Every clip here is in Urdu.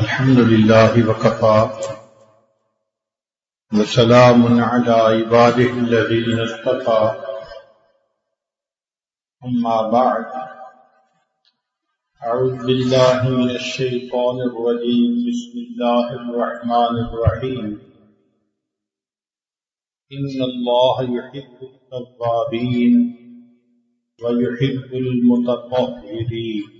الحمد لله وكفى. وسلام على عباده الذين اصطفى. أما بعد. أعوذ بالله من الشيطان الرجيم. بسم الله الرحمن الرحيم. إن الله يحب التوابين ويحب المتطهرين.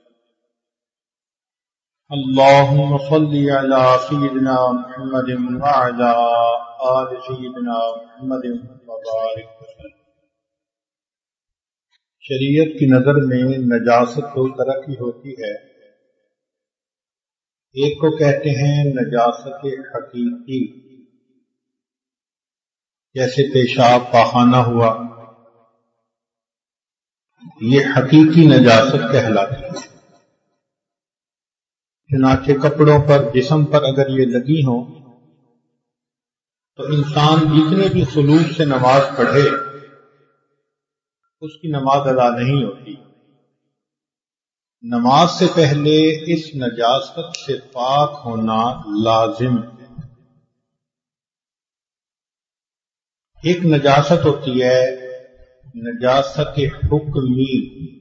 اللهم صل على سيدنا محمد وعلى آل سيدنا محمد وبارك وسلم. شریعت کی نظر میں نجاست دو طرح کی ہوتی ہے۔ ایک کو کہتے ہیں نجاست حقیقی، جیسے پیشاب پاخانہ ہوا۔ یہ حقیقی نجاست کہلاتی ہے۔ چنانچہ کپڑوں پر، جسم پر اگر یہ لگی ہوں، تو انسان جتنے بھی سلوک سے نماز پڑھے، اس کی نماز ادا نہیں ہوتی۔ نماز سے پہلے اس نجاست سے پاک ہونا لازم ایک نجاست ہوتی ہے نجاست حکمی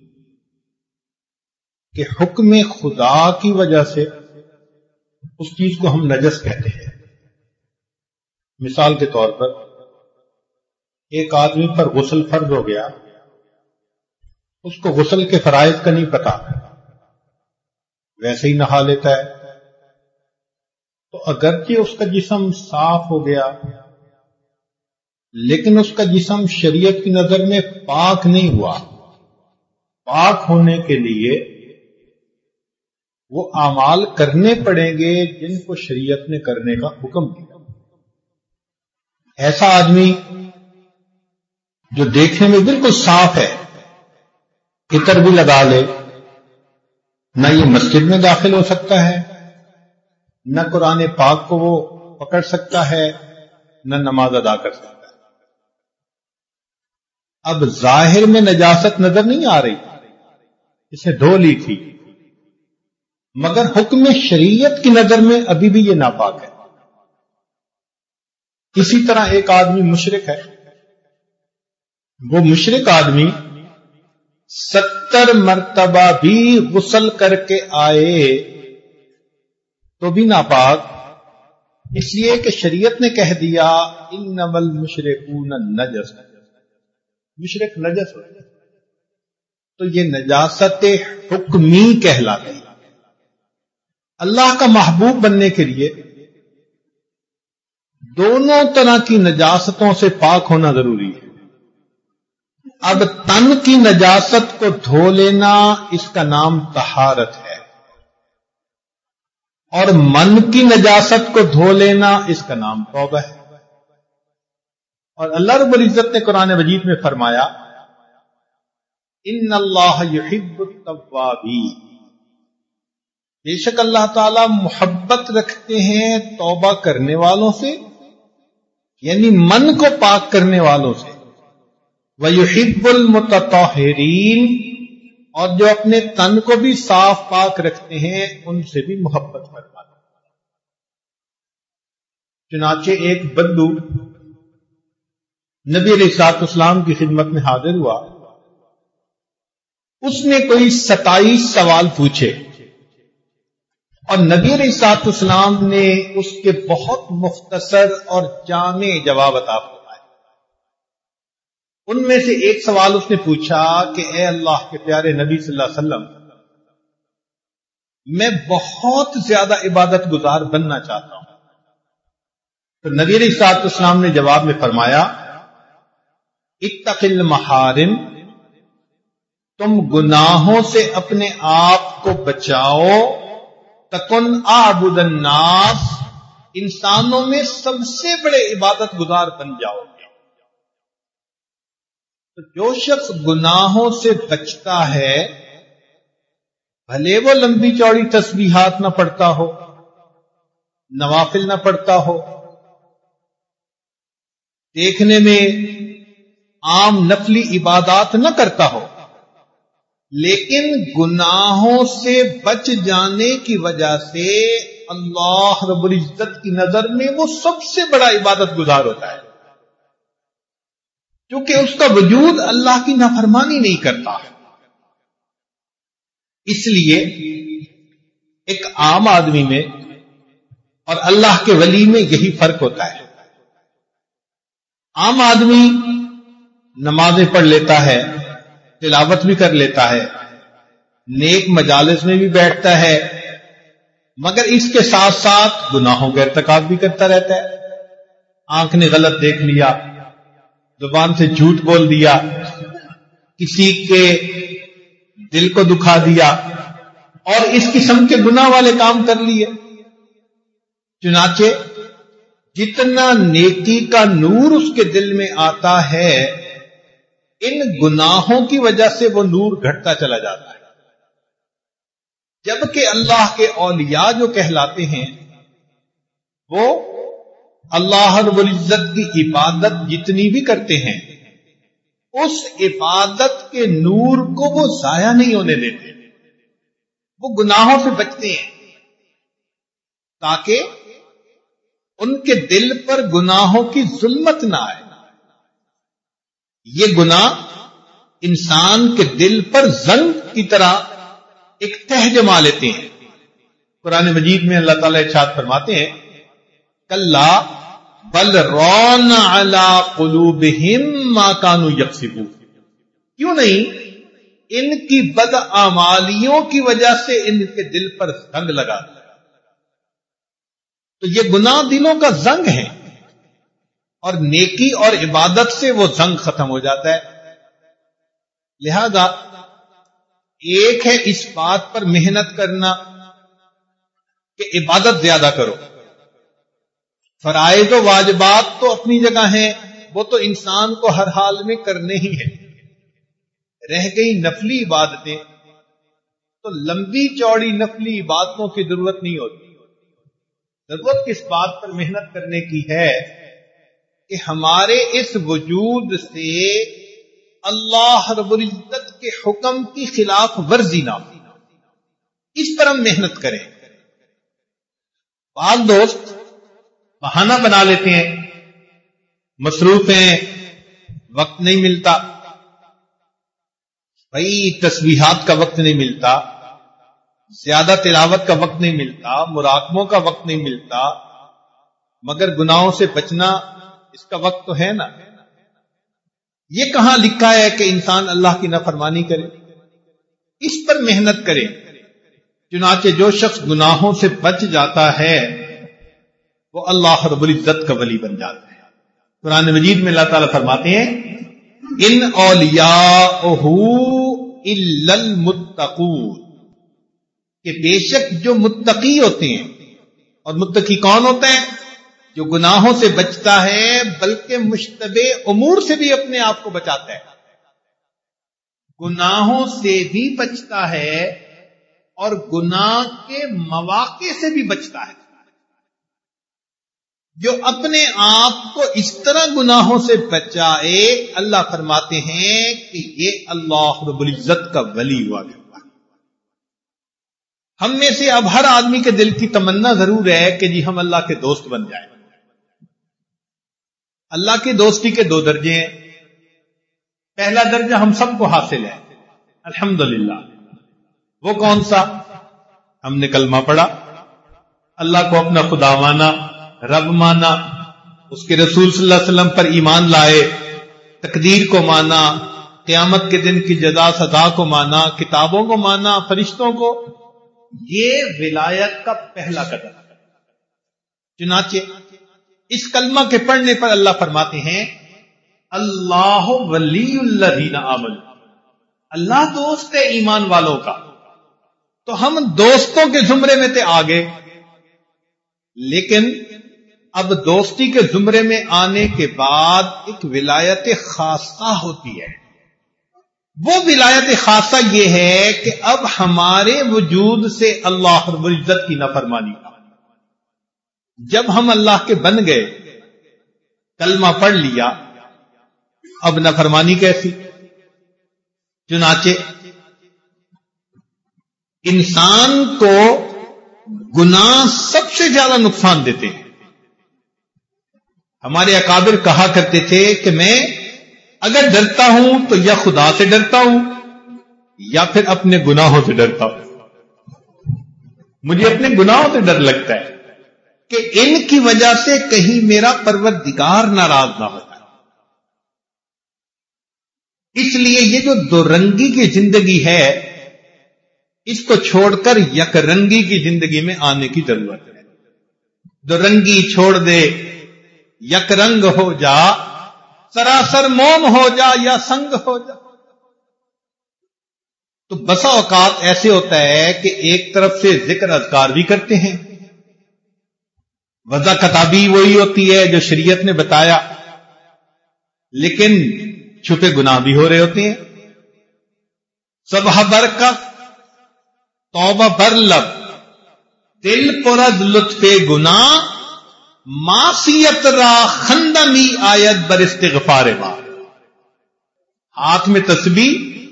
کہ حکم خدا کی وجہ سے اس چیز کو ہم نجس کہتے ہیں۔ مثال کے طور پر ایک آدمی پر غسل فرض ہو گیا، اس کو غسل کے فرائض کا نہیں پتا، ویسے ہی نہا لیتا ہے۔ تو اگرچہ اس کا جسم صاف ہو گیا، لیکن اس کا جسم شریعت کی نظر میں پاک نہیں ہوا۔ پاک ہونے کے لیے وہ اعمال کرنے پڑیں گے جن کو شریعت نے کرنے کا حکم دیا۔ ایسا آدمی جو دیکھنے میں بالکل صاف ہے، عطر بھی لگا لے، نہ یہ مسجد میں داخل ہو سکتا ہے، نہ قرآن پاک کو وہ پکڑ سکتا ہے، نہ نماز ادا کر سکتا ہے۔ اب ظاہر میں نجاست نظر نہیں آ رہی، اسے دھو لی تھی۔ مگر حکم شریعت کی نظر میں ابھی بھی یہ ناپاک ہے۔ اسی طرح ایک آدمی مشرق ہے۔ وہ مشرق آدمی ستر مرتبہ بھی غسل کر کے آئے تو بھی ناپاک۔ اس لیے کہ شریعت نے کہہ دیا ان نمل مشرق نجس مشرق نجس تو یہ نجاست حکمی کہلاتی اللہ کا محبوب بننے کے لیے دونوں طرح کی نجاستوں سے پاک ہونا ضروری ہے۔ اب تن کی نجاست کو دھو لینا اس کا نام تہارت ہے۔ اور من کی نجاست کو دھو لینا اس کا نام توبہ ہے۔ اور اللہ رب العزت نے قرآن مجید میں فرمایا، ان اللہ یحب التوابین بے شک اللہ تعالی محبت رکھتے ہیں توبہ کرنے والوں سے یعنی من کو پاک کرنے والوں سے۔ وہ یحب اور جو اپنے تن کو بھی صاف پاک رکھتے ہیں، ان سے بھی محبت کرتا چنانچہ ایک بندو نبی علیہ سات اسلام کی خدمت میں حاضر ہوا۔ اس نے کوئی ستائیس سوال پوچھے۔ اور نبی علیہ سات اسلام نے اس کے بہت مختصر اور جامع جواب عطا فرمائے۔ ان میں سے ایک سوال اس نے پوچھا کہ اے اللہ کے پیارے نبی صلی اللہ علیہ وسلم، میں بہت زیادہ عبادت گزار بننا چاہتا ہوں۔ تو نبی علیہ سات اسلام نے جواب میں فرمایا، اتقل محارم، تم گناہوں سے اپنے آپ کو بچاؤ۔ تکن آبد الناس، انسانوں میں سب سے بڑے عبادت گزار بن جاؤ گے۔ تو جو شخص گناہوں سے بچتا ہے، بھلے وہ لمبی چوڑی تسبیحات نہ پڑتا ہو، نوافل نہ پڑتا ہو، دیکھنے میں عام نفلی عبادات نہ کرتا ہو لیکن گناہوں سے بچ جانے کی وجہ سے اللہ رب العزت کی نظر میں وہ سب سے بڑا عبادت گزار ہوتا ہے۔ کیونکہ اس کا وجود اللہ کی نافرمانی نہیں کرتا۔ اس لیے ایک عام آدمی میں اور اللہ کے ولی میں یہی فرق ہوتا ہے۔ عام آدمی نمازیں پڑھ لیتا ہے۔ تلاوت بھی کر لیتا ہے۔ نیک مجالس میں بھی بیٹھتا ہے۔ مگر اس کے ساتھ ساتھ گناہوں کا ارتکاب بھی کرتا رہتا ہے۔ آنکھ نے غلط دیکھ لیا، زبان سے جھوٹ بول دیا، کسی کے دل کو دکھا دیا اور اس قسم کے گناہ والے کام کر لیے۔ چنانچہ، جتنا نیکی کا نور اس کے دل میں آتا ہے ان گناہوں کی وجہ سے وہ نور گھٹتا چلا جاتا ہے۔ جبکہ اللہ کے اولیاء جو کہلاتے ہیں، وہ اللہ رب العزت کی عبادت جتنی بھی کرتے ہیں، اس عبادت کے نور کو وہ ضائع نہیں ہونے دیتے۔ وہ گناہوں سے بچتے ہیں۔ تاکہ ان کے دل پر گناہوں کی ظلمت نہ آئے۔ یہ گناہ انسان کے دل پر زنگ کی طرح ایک تہ جما لیتے ہیں۔ قرآن مجید میں اللہ تعالی ارشاد فرماتے ہیں کل بل رون ما کانو یکسبو کیوں نہیں؟ ان کی بد آمالیوں کی وجہ سے ان کے دل پر زنگ لگا۔ تو یہ گناہ دلوں کا زنگ ہے۔ اور نیکی اور عبادت سے وہ زنگ ختم ہو جاتا ہے۔ لہذا ایک ہے اس بات پر محنت کرنا کہ عبادت زیادہ کرو۔ فرائض و واجبات تو اپنی جگہ ہیں، وہ تو انسان کو ہر حال میں کرنے ہی ہے رہ گئی نفلی عبادتیں، تو لمبی چوڑی نفلی عبادتوں کی ضرورت نہیں ہوتی۔ ضرورت کس بات پر محنت کرنے کی ہے کہ ہمارے اس وجود سے اللہ رب العزت کے حکم کی خلاف ورزی نہ اس پر ہم محنت کریں۔ بعض دوست بہانہ بنا لیتے ہیں۔ مصروف ہیں۔ وقت نہیں ملتا۔ بھائی، تسبیحات کا وقت نہیں ملتا۔ زیادہ تلاوت کا وقت نہیں ملتا۔ مراقبوں کا وقت نہیں ملتا۔ مگر گناہوں سے بچنا اس کا وقت تو ہے نا۔ یہ کہاں لکھا ہے کہ انسان اللہ کی نافرمانی کرے؟ اس پر محنت کرے۔ چنانچہ جو شخص گناہوں سے بچ جاتا ہے، وہ اللہ رب العزت کا ولی بن جاتا ہے۔ قرآن مجید میں اللہ تعالیٰ فرماتے ہیں، ان اولیاء المتقون۔ کہ بے شک جو متقی ہوتے ہیں، اور متقی کون ہوتا ہے جو گناہوں سے بچتا ہے، بلکہ مشتبہ امور سے بھی اپنے آپ کو بچاتا ہے۔ گناہوں سے بھی بچتا ہے اور گناہ کے مواقع سے بھی بچتا ہے۔ جو اپنے آپ کو اس طرح گناہوں سے بچائے، اللہ فرماتے ہیں کہ یہ اللہ رب العزت کا ولی ہوا گیا ہم میں سے اب ہر آدمی کے دل کی تمنا ضرور ہے کہ جی ہم اللہ کے دوست بن جائیں۔ اللہ کی دوستی کے دو درجے ہیں۔ پہلا درجہ ہم سب کو حاصل ہے۔ الحمد وہ کون سا؟ ہم نے کلمہ پڑھا۔ اللہ کو اپنا خدا مانا، رب مانا، اس کے رسول صلی اللہ علیہ وسلم پر ایمان لائے، تقدیر کو مانا، قیامت کے دن کی جزا، سزا کو مانا، کتابوں کو مانا، فرشتوں کو۔ یہ ولایت کا پہلا قدم۔ چنانچہ اس کلمہ کے پڑھنے پر اللہ فرماتے ہیں، اللہ ولی اللہ دینا اللہ دوست ہے ایمان والوں کا۔ تو ہم دوستوں کے زمرے میں تھے آگے۔ لیکن اب دوستی کے زمرے میں آنے کے بعد ایک ولایت خاصہ ہوتی ہے۔ وہ ولایت خاصہ یہ ہے کہ اب ہمارے وجود سے اللہ رب العزت کی نفرمانی کا جب ہم اللہ کے بن گئے، کلمہ پڑھ لیا، اب نفرمانی کیسی؟ چنانچہ، انسان کو گناہ سب سے زیادہ نقصان دیتے ہیں۔ ہمارے اکابر کہا کرتے تھے کہ میں اگر ڈرتا ہوں تو یا خدا سے ڈرتا ہوں یا پھر اپنے گناہوں سے ڈرتا ہوں۔ مجھے اپنے گناہوں سے ڈر لگتا ہے۔ کہ ان کی وجہ سے کہیں میرا پروردگار ناراض نہ ہو جائے۔ اس لیے یہ جو دو رنگی کی زندگی ہے، اس کو چھوڑ کر یک رنگی کی زندگی میں آنے کی ضرورت ہے۔ دو رنگی چھوڑ دے، یک رنگ ہو جا، سراسر موم ہو جا یا سنگ ہو جا۔ تو بسا اوقات ایسے ہوتا ہے کہ ایک طرف سے ذکر اذکار بھی کرتے ہیں۔ وضا کتابی وہی ہوتی ہے جو شریعت نے بتایا۔ لیکن چھپے گناہ بھی ہو رہے ہوتے ہیں۔ سب بر کا، توبہ بر لب۔ دل پرد لطف گنا معصیت را خندمی آیت بر استغفار بار۔ ہاتھ میں تسبیح،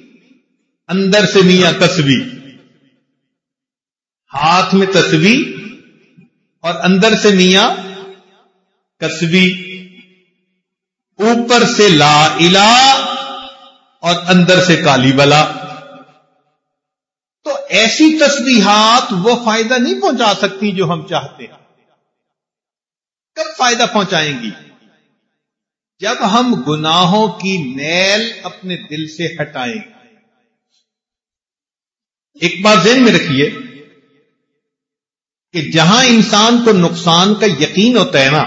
اندر سے میاں کسبی ہاتھ میں تسبیح اور اندر سے میاں کسبی، اوپر سے لا الہ اور اندر سے کالی بلا۔ تو ایسی تصویرات وہ فائدہ نہیں پہنچا سکتی جو ہم چاہتے ہیں۔ کب فائدہ پہنچائیں گی؟ جب ہم گناہوں کی میل اپنے دل سے ہٹائیں۔ ایک بار ذہن میں رکھیے کہ جہاں انسان کو نقصان کا یقین ہوتا ہے نا،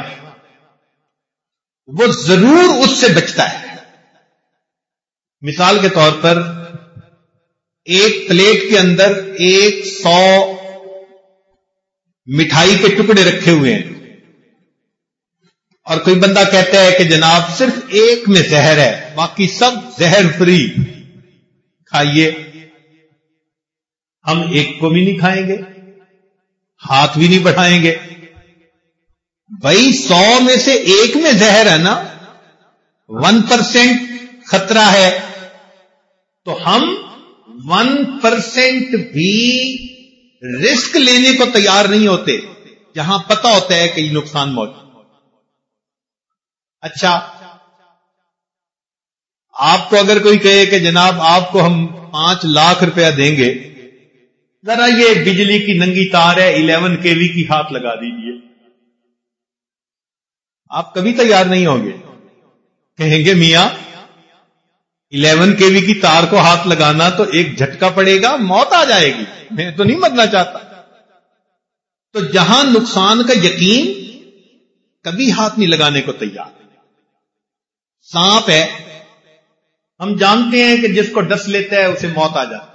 وہ ضرور اس سے بچتا ہے۔ مثال کے طور پر ایک پلیٹ کے اندر ایک سو مٹھائی کے ٹکڑے رکھے ہوئے ہیں۔ اور کوئی بندہ کہتا ہے کہ جناب صرف ایک میں زہر ہے، باقی سب زہر فری۔ کھائیے۔ ہم ایک کو بھی نہیں کھائیں گے۔ ہاتھ بھی نہیں بڑھائیں گے۔ بھائی سو میں سے ایک میں زہر ہے نا، ون پرسینٹ خطرہ ہے۔ تو ہم ون پرسینٹ بھی رسک لینے کو تیار نہیں ہوتے، جہاں پتا ہوتا ہے کہ یہ نقصان موجود اچھا آپ کو اگر کوئی کہے کہ جناب آپ کو ہم پانچ لاکھ روپیہ دیں گے ذرا یہ بجلی کی ننگی تار ہے، الیون کے وی کی ہاتھ لگا دیجیے آپ کبھی تیار نہیں ہوں گے۔ کہیں گے، میاں، الیون کے وی کی تار کو ہاتھ لگانا تو ایک جھٹکا پڑے گا، موت آ جائے گی۔ میں تو نہیں مرنا چاہتا۔ تو جہاں نقصان کا یقین، کبھی ہاتھ نہیں لگانے کو تیار۔ سانپ ہے۔ ہم جانتے ہیں کہ جس کو ڈس لیتا ہے، اسے موت آ جاتی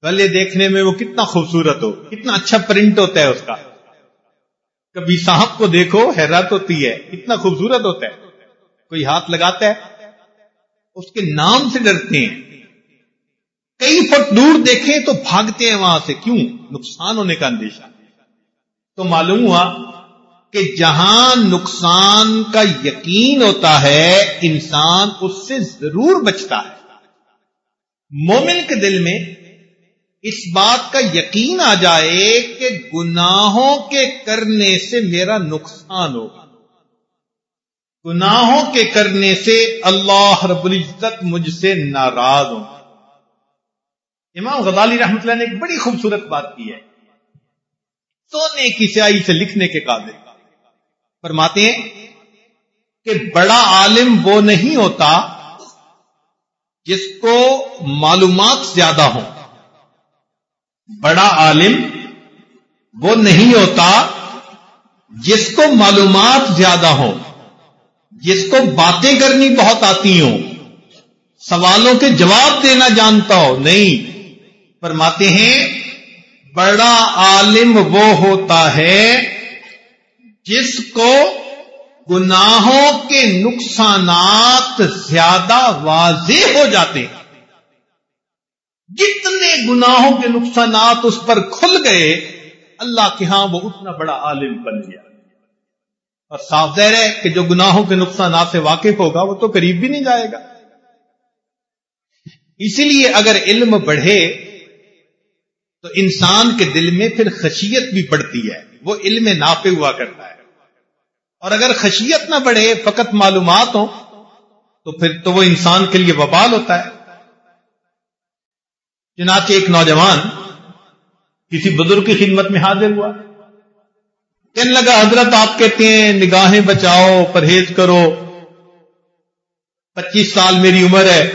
پہلے دیکھنے میں وہ کتنا خوبصورت ہو، کتنا اچھا پرنٹ ہوتا ہے اس کا۔ کبھی سانپ کو دیکھو، حیرت ہوتی ہے، کتنا خوبصورت ہوتا ہے۔ کوئی ہاتھ لگاتا ہے، اس کے نام سے ڈرتے ہیں۔ کئی فٹ دور دیکھیں تو بھاگتے ہیں وہاں سے۔ کیوں؟ نقصان ہونے کا اندیشہ۔ تو معلوم ہوا کہ جہاں نقصان کا یقین ہوتا ہے، انسان اس سے ضرور بچتا ہے۔ مومن کے دل میں اس بات کا یقین آ جائے کہ گناہوں کے کرنے سے میرا نقصان ہوگا۔ گناہوں کے کرنے سے اللہ رب العزت مجھ سے ناراض ہوں۔ امام غزالی رحمت اللہ نے ایک بڑی خوبصورت بات کی ہے۔ سونے کی سیاہی سے لکھنے کے قابل۔ فرماتے ہیں کہ بڑا عالم وہ نہیں ہوتا جس کو معلومات زیادہ ہوں۔ بڑا عالم وہ نہیں ہوتا جس کو معلومات زیادہ ہوں، جس کو باتیں کرنی بہت آتی ہوں۔ سوالوں کے جواب دینا جانتا ہو نہیں۔ فرماتے ہیں، بڑا عالم وہ ہوتا ہے جس کو گناہوں کے نقصانات زیادہ واضح ہو جاتے ہیں۔ جتنے گناہوں کے نقصانات اس پر کھل گئے، اللہ کے ہاں وہ اتنا بڑا عالم بن گیا۔ اور صاف ظاہر ہے کہ جو گناہوں کے نقصانات سے واقف ہوگا، وہ تو قریب بھی نہیں جائے گا۔ اسی لیے اگر علم بڑھے، تو انسان کے دل میں پھر خشیت بھی بڑھتی ہے۔ وہ علم نافع ہوا کرتا ہے۔ اور اگر خشیت نہ بڑھے، فقط معلومات ہوں، تو پھر تو وہ انسان کے لیے وبال ہوتا ہے۔ چنانچہ ایک نوجوان کسی بزرگ کی خدمت میں حاضر ہوا۔ کہنے لگا، حضرت آپ کہتے ہیں، نگاہیں بچاؤ، پرہیز کرو۔ پچیس سال میری عمر ہے۔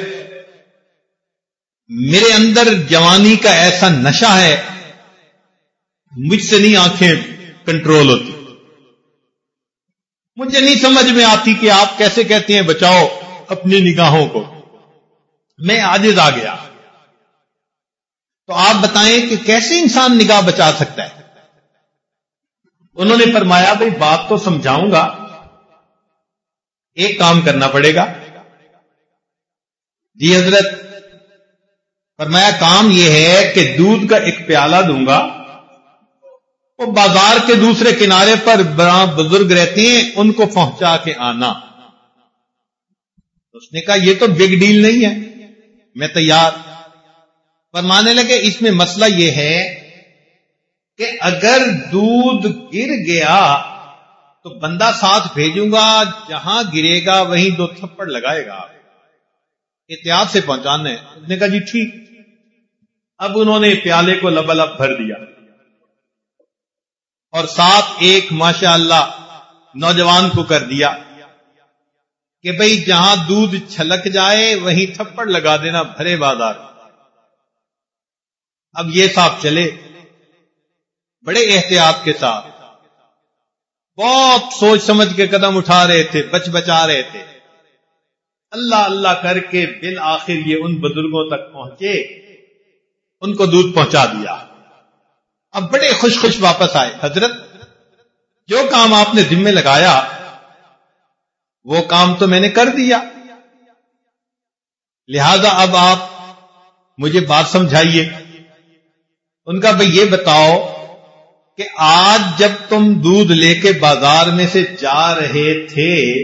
میرے اندر جوانی کا ایسا نشہ ہے، مجھ سے نہیں آنکھیں کنٹرول ہوتی۔ مجھے نہیں سمجھ میں آتی کہ آپ کیسے کہتے ہیں، بچاؤ اپنی نگاہوں کو۔ میں آج آ گیا۔ تو آپ بتائیں کہ کیسے انسان نگاہ بچا سکتا ہے؟ انہوں نے فرمایا بھائی بات تو سمجھاؤں گا، ایک کام کرنا پڑے گا۔ جی حضرت، فرمایا، کام یہ ہے کہ دودھ کا ایک پیالہ دوں گا، وہ بازار کے دوسرے کنارے پر بڑا بزرگ رہتے ہیں، ان کو پہنچا کے آنا۔ اس نے کہا، یہ تو بگ ڈیل نہیں ہے، میں تیار فرمانے لگے اس میں مسئلہ یہ ہے کہ اگر دودھ گر گیا تو بندہ ساتھ بھیجوں گا، جہاں گرے گا وہیں دو تھپڑ لگائے گا۔ احتیاط سے پہنچانے اس نے کہا جی ٹھیک۔ اب انہوں نے پیالے کو لب لب بھر دیا۔ اور ساتھ ایک ماشاء اللہ نوجوان کو کر دیا کہ بھئی جہاں دودھ چھلک جائے، وہیں تھپڑ لگا دینا، بھرے بازار۔ اب یہ صاحب چلے۔ بڑے احتیاط کے ساتھ۔ بہت سوچ سمجھ کے قدم اٹھا رہے تھے، بچ بچا رہے تھے۔ اللہ اللہ کر کے بالآخر یہ ان بزرگوں تک پہنچے۔ ان کو دودھ پہنچا دیا۔ اب بڑے خوش خوش واپس آئے۔ حضرت، جو کام آپ نے ذمے لگایا، وہ کام تو میں نے کر دیا۔ لہذا اب آپ مجھے بات سمجھائیے۔ ان کا بھائی یہ بتاؤ کہ آج جب تم دودھ لے کے بازار میں سے جا رہے تھے،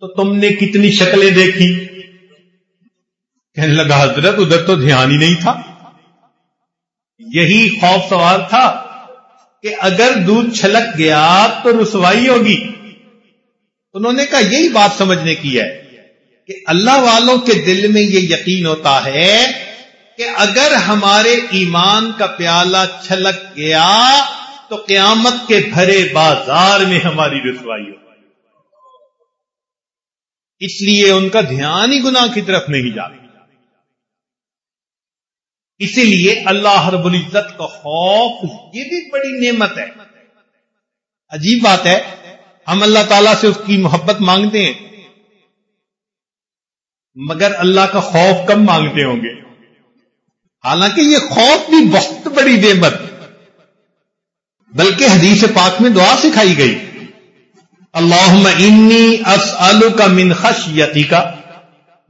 تو تم نے کتنی شکلیں دیکھی؟ کہنے لگا، حضرت، ادھر تو دھیان ہی نہیں تھا۔ یہی خوف سوال تھا کہ اگر دودھ چھلک گیا تو رسوائی ہوگی۔ انہوں نے کہا، یہی بات سمجھنے کی ہے کہ اللہ والوں کے دل میں یہ یقین ہوتا ہے کہ اگر ہمارے ایمان کا پیالہ چھلک گیا تو قیامت کے بھرے بازار میں ہماری رسوائی ہو اس لیے ان کا دھیان ہی گناہ کی طرف نہیں جاتا اسی لیے اللہ رب العزت کا خوف، یہ بھی بڑی نعمت ہے۔ عجیب بات ہے، ہم اللہ تعالی سے اس کی محبت مانگتے ہیں، مگر اللہ کا خوف کم مانگتے ہوں گے۔ حالانکہ یہ خوف بھی بہت بڑی نعمت، بلکہ حدیث پاک میں دعا سکھائی گئی۔ اللہ انی اسلو کا من خشیتی کا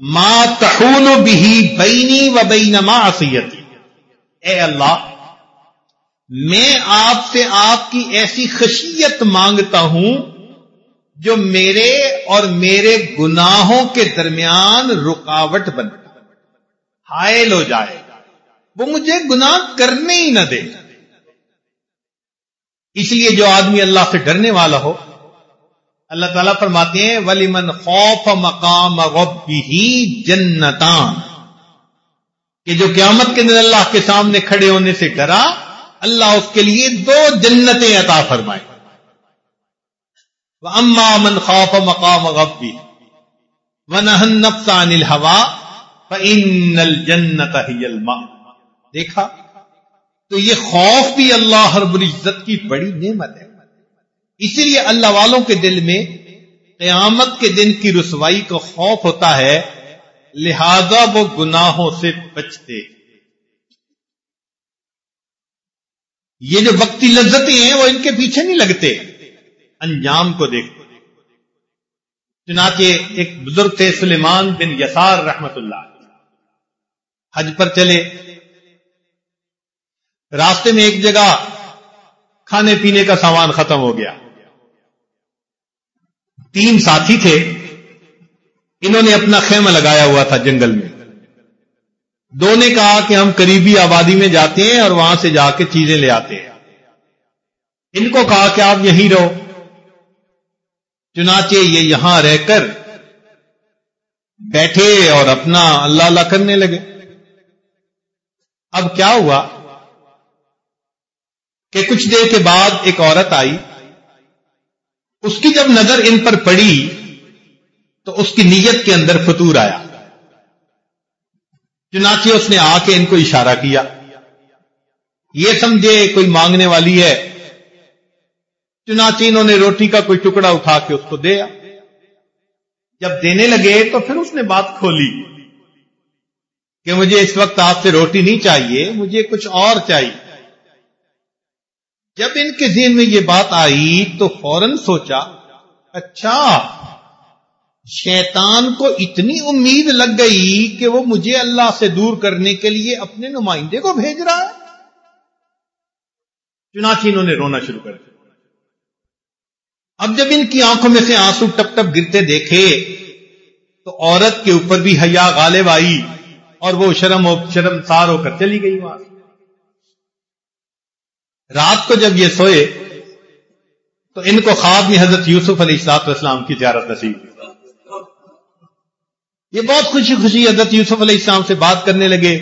ماں تحول بھی بینی و بین معصیتی۔ اے اللہ، میں آپ سے آپ کی ایسی خشیت مانگتا ہوں جو میرے اور میرے گناہوں کے درمیان رکاوٹ بن۔ حائل ہو جائے۔ وہ مجھے گناہ کرنے ہی نہ دے۔ اس لیے جو آدمی اللہ سے ڈرنے والا ہو، اللہ تعالیٰ فرماتے ہیں ولی من خوف مقام ہی جنتان۔ کہ جو قیامت کے دن اللہ کے سامنے کھڑے ہونے سے ڈرا، اللہ اس کے لیے دو جنتیں عطا فرمائے۔ اما من خوف مقام غبی ونہن نفسان الحوا فإن الجنت ہی الماء دیکھا، تو یہ خوف بھی اللہ رب العزت کی بڑی نعمت ہے۔ اسی لیے اللہ والوں کے دل میں قیامت کے دن کی رسوائی کا خوف ہوتا ہے، لہذا وہ گناہوں سے بچتے۔ یہ جو وقتی لذتیں ہیں، وہ ان کے پیچھے نہیں لگتے۔ انجام کو دیکھتے چنانچہ ایک بزرگ تھے سلیمان بن یسار رحمت اللہ حج پر چلے۔ راستے میں ایک جگہ کھانے پینے کا سامان ختم ہو گیا۔ تین ساتھی تھے۔ انہوں نے اپنا خیمہ لگایا ہوا تھا جنگل میں۔ دو نے کہا کہ ہم قریبی آبادی میں جاتے ہیں اور وہاں سے جا کے چیزیں لے آتے ہیں۔ ان کو کہا کہ آپ یہیں رہو۔ چنانچہ یہ یہاں رہ کر بیٹھے اور اپنا اللہ اللہ کرنے لگے۔ اب کیا ہوا؟ کہ کچھ دیر کے بعد ایک عورت آئی، اس کی جب نظر ان پر پڑی تو اس کی نیت کے اندر فطور آیا۔ چنانچہ اس نے آ کے ان کو اشارہ کیا۔ یہ سمجھے کوئی مانگنے والی ہے۔ چنانچہ انہوں نے روٹی کا کوئی ٹکڑا اٹھا کے اس کو دیا جب دینے لگے تو پھر اس نے بات کھولی کہ مجھے اس وقت آپ سے روٹی نہیں چاہیے، مجھے کچھ اور چاہیے۔ جب ان کے ذہن میں یہ بات آئی تو فوراً سوچا اچھا شیطان کو اتنی امید لگ گئی کہ وہ مجھے اللہ سے دور کرنے کے لیے اپنے نمائندے کو بھیج رہا ہے۔ چنانچہ انہوں نے رونا شروع کر دیا۔ اب جب ان کی آنکھوں میں سے آنسو ٹپ ٹپ گرتے دیکھے تو عورت کے اوپر بھی حیا غالب آئی اور وہ شرم و شرم سار ہو کر چلی گئی وہاں رات کو جب یہ سوئے، تو ان کو خواب میں حضرت یوسف علیہ السلاط اسلام کی زیارت نصیب یہ بہت خوشی خوشی حضرت یوسف علیہ السلام سے بات کرنے لگے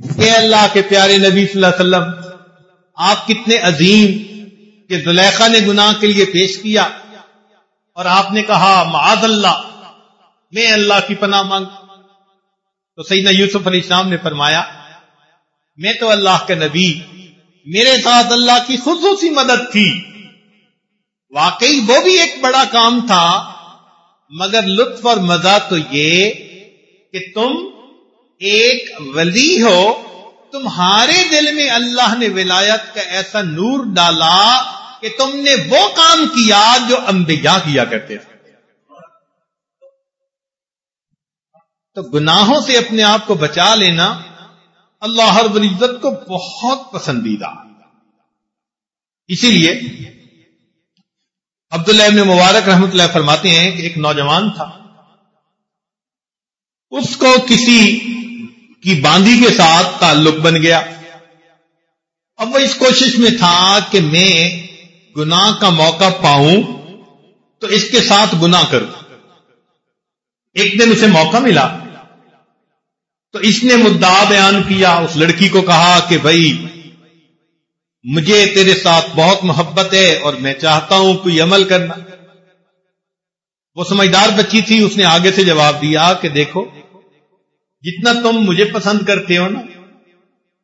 کہ اللہ کے پیارے نبی صلی اللہ علیہ وسلم، آپ کتنے عظیم کہ زلیخا نے گناہ کے لیے پیش کیا اور آپ نے کہا، معاذ اللہ، میں اللہ کی پناہ مانگ۔ تو سیدنا یوسف علیہ السلام نے فرمایا، میں تو اللہ کے نبی میرے ساتھ اللہ کی خصوصی مدد تھی۔ واقعی وہ بھی ایک بڑا کام تھا، مگر لطف اور مزہ تو یہ کہ تم ایک ولی ہو، تمہارے دل میں اللہ نے ولایت کا ایسا نور ڈالا کہ تم نے وہ کام کیا جو انبیاء کیا کرتے تھے۔ تو گناہوں سے اپنے آپ کو بچا لینا اللہ ہر العزت کو بہت پسندیدہ۔ اسی لیے عبداللہ ابن مبارک رحمت اللہ فرماتے ہیں کہ ایک نوجوان تھا۔ اس کو کسی کی باندی کے ساتھ تعلق بن گیا۔ اب وہ اس کوشش میں تھا کہ میں گناہ کا موقع پاؤں تو اس کے ساتھ گناہ کروں ایک دن اسے موقع ملا۔ تو اس نے مدعا بیان کیا، اس لڑکی کو کہا کہ بھائی، مجھے تیرے ساتھ بہت محبت ہے اور میں چاہتا ہوں کوئی عمل کرنا۔ وہ سمجھدار بچی تھی، اس نے آگے سے جواب دیا کہ دیکھو، جتنا تم مجھے پسند کرتے ہو نا،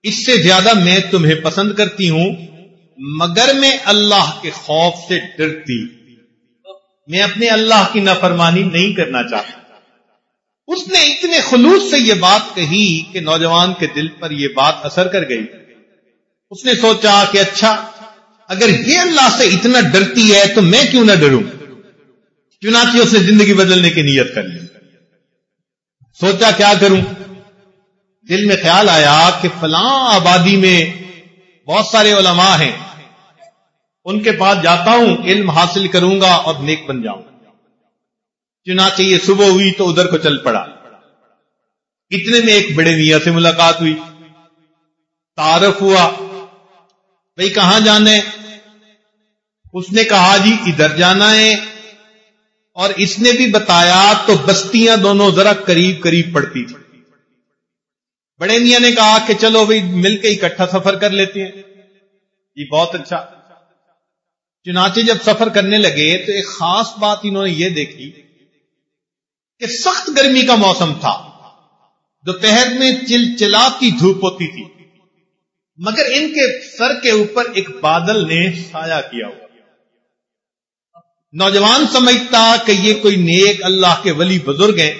اس سے زیادہ میں تمہیں پسند کرتی ہوں، مگر میں اللہ کے خوف سے ڈرتی۔ میں اپنے اللہ کی نافرمانی نہیں کرنا چاہتا۔ اس نے اتنے خلوص سے یہ بات کہی کہ نوجوان کے دل پر یہ بات اثر کر گئی۔ اس نے سوچا کہ اچھا اگر یہ اللہ سے اتنا ڈرتی ہے تو میں کیوں نہ ڈروں؟ چنانچہ اس نے زندگی بدلنے کی نیت کر لی۔ سوچا کیا کروں؟ دل میں خیال آیا کہ فلاں آبادی میں بہت سارے علماء ہیں۔ ان کے پاس جاتا ہوں، علم حاصل کروں گا اور نیک بن جاؤں۔ چنانچہ یہ صبح ہوئی تو ادھر کو چل پڑا۔ اتنے میں ایک بڑے میاں سے ملاقات ہوئی۔ تعارف ہوا۔ بھائی کہاں جانا ہے اس نے کہا جی ادھر جانا ہے۔ اور اس نے بھی بتایا تو بستیاں دونوں ذرا قریب قریب پڑتی۔ تھی بڑے میاں نے کہا کہ چلو بھائی مل کے اکٹھا سفر کر لیتے ہیں۔ یہ بہت اچھا۔ چنانچہ جب سفر کرنے لگے تو ایک خاص بات انہوں نے یہ دیکھی کہ سخت گرمی کا موسم تھا۔ دوپہر میں چل چلاتی دھوپ ہوتی تھی۔ مگر ان کے سر کے اوپر ایک بادل نے سایہ کیا۔ ہوا نوجوان سمجھتا کہ یہ کوئی نیک اللہ کے ولی بزرگ ہیں۔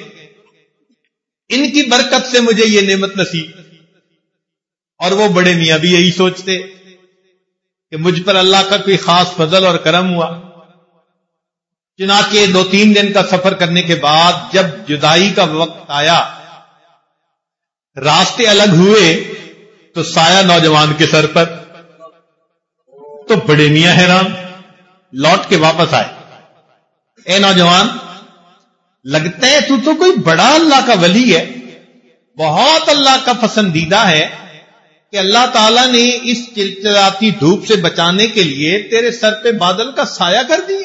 ان کی برکت سے مجھے یہ نعمت نصیب۔ اور وہ بڑے میاں بھی یہی سوچتے کہ مجھ پر اللہ کا کوئی خاص فضل اور کرم ہوا۔ چنانچہ دو تین دن کا سفر کرنے کے بعد جب جدائی کا وقت آیا، راستے الگ ہوئے تو سایہ نوجوان کے سر پر تو بڑے میاں حیران لوٹ کے واپس آئے۔ اے نوجوان، لگتا ہے تو تو کوئی بڑا اللہ کا ولی ہے، بہت اللہ کا پسندیدہ ہے کہ اللہ تعالیٰ نے اس چلچلاتی دھوپ سے بچانے کے لیے تیرے سر پہ بادل کا سایہ کر دیا۔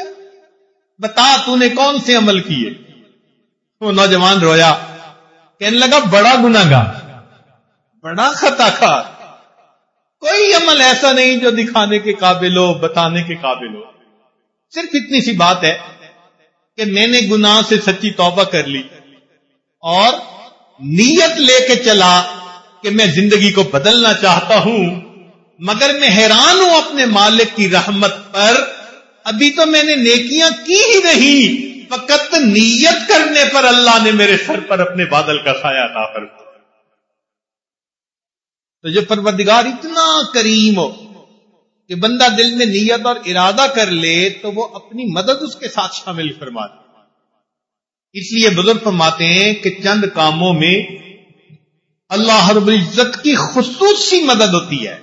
بتا تو نے کون سے عمل کیے؟ وہ نوجوان رویا، کہنے لگا، بڑا گناگار بڑا خطا کار۔ کوئی عمل ایسا نہیں جو دکھانے کے قابل ہو، بتانے کے قابل ہو۔ صرف اتنی سی بات ہے کہ میں نے گناہ سے سچی توبہ کر لی اور نیت لے کے چلا کہ میں زندگی کو بدلنا چاہتا ہوں، مگر میں حیران ہوں اپنے مالک کی رحمت پر۔ ابھی تو میں نے نیکیاں کی ہی نہیں، فقط نیت کرنے پر اللہ نے میرے سر پر اپنے بادل کا سایہ تھا کر تو جو پروردگار اتنا کریم ہو کہ بندہ دل میں نیت اور ارادہ کر لے، تو وہ اپنی مدد اس کے ساتھ شامل فرما دے۔ اس لیے بزرگ فرماتے ہیں کہ چند کاموں میں اللہ رب العزت کی خصوصی مدد ہوتی ہے۔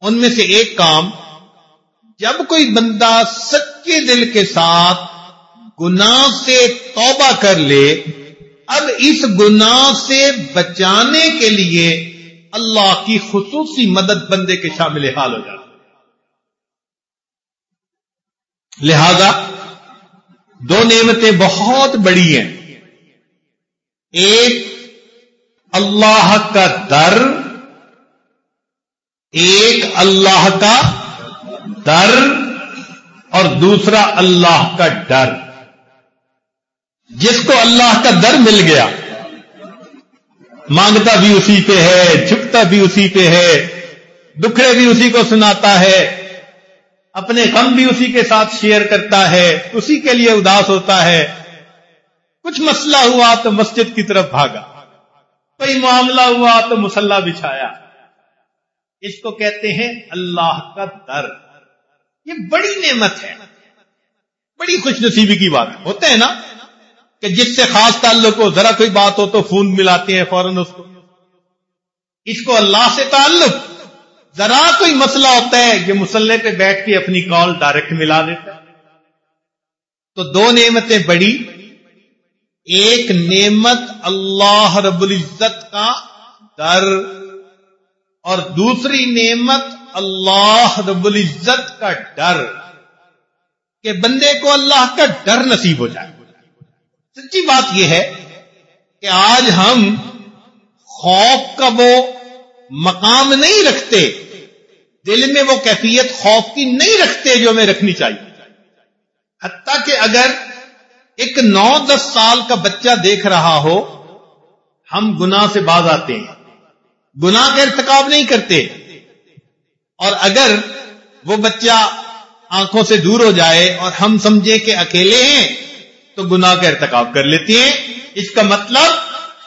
ان میں سے ایک کام جب کوئی بندہ سچے دل کے ساتھ گناہ سے توبہ کر لے، اب اس گناہ سے بچانے کے لیے اللہ کی خصوصی مدد بندے کے شامل حال ہو جاتا لہذا دو نعمتیں بہت بڑی ہیں۔ ایک، اللہ کا در، ایک، اللہ کا در اور دوسرا اللہ کا ڈر۔ جس کو اللہ کا در مل گیا، مانگتا بھی اسی پہ ہے، چھپتا بھی اسی پہ ہے دکھڑے بھی اسی کو سناتا ہے، اپنے غم بھی اسی کے ساتھ شیئر کرتا ہے، اسی کے لیے اداس ہوتا ہے۔ کچھ مسئلہ ہوا تو مسجد کی طرف بھاگا، کوئی معاملہ ہوا تو مسلح بچھایا۔ اس کو کہتے ہیں اللہ کا در یہ بڑی نعمت ہے۔ بڑی خوش نصیبی کی بات۔ ہوتے ہیں نا کہ جس سے خاص تعلق ہو، ذرا کوئی بات ہو تو فون ملاتے ہیں فوراً اس کو۔ اس کو اللہ سے تعلق۔ ذرا کوئی مسئلہ ہوتا ہے کہ مسلح پہ بیٹھ کے اپنی کال ڈائریکٹ ملا دیتا۔ ہے تو دو نعمتیں بڑی۔ ایک نعمت اللہ رب العزت کا در۔ اور دوسری نعمت اللہ رب العزت کا ڈر کہ بندے کو اللہ کا ڈر نصیب ہو جائے۔ سچی بات یہ ہے کہ آج ہم خوف کا وہ مقام نہیں رکھتے، دل میں وہ کیفیت خوف کی نہیں رکھتے جو ہمیں رکھنی چاہیے۔ حتیٰ کہ اگر ایک نو دس سال کا بچہ دیکھ رہا ہو، ہم گناہ سے باز آتے ہیں۔ گناہ کا ارتکاب نہیں کرتے۔ اور اگر وہ بچہ آنکھوں سے دور ہو جائے اور ہم سمجھیں کہ اکیلے ہیں، تو گناہ کا ارتکاب کر لیتے ہیں۔ اس کا مطلب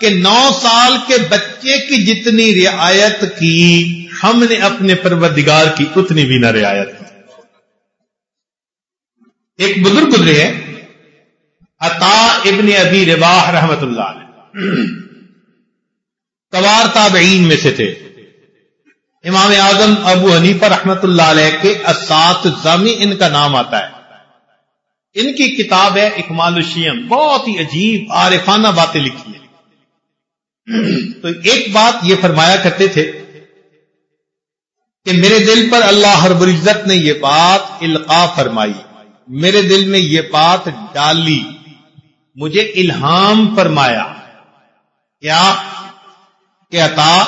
کہ نو سال کے بچے کی جتنی رعایت کی، ہم نے اپنے پروردگار کی اتنی بھی نہ رعایت کی۔ ایک بزرگ گزرے ہیں، عطا ابن ابی رواح رحمت اللہ علیہ۔ توار تابعین میں سے تھے۔ امام اعظم ابو حنیفہ رحمت اللہ علیہ کے اسات زمی ان کا نام آتا ہے۔ ان کی کتاب ہے اکمال الشیم بہت ہی عجیب، عارفانہ باتیں لکھی ہیں۔ تو ایک بات یہ فرمایا کرتے تھے کہ میرے دل پر اللہ ہر العزت نے یہ بات القا فرمائی۔ میرے دل میں یہ بات ڈالی۔ مجھے الہام فرمایا۔ کیا؟ کہ عطا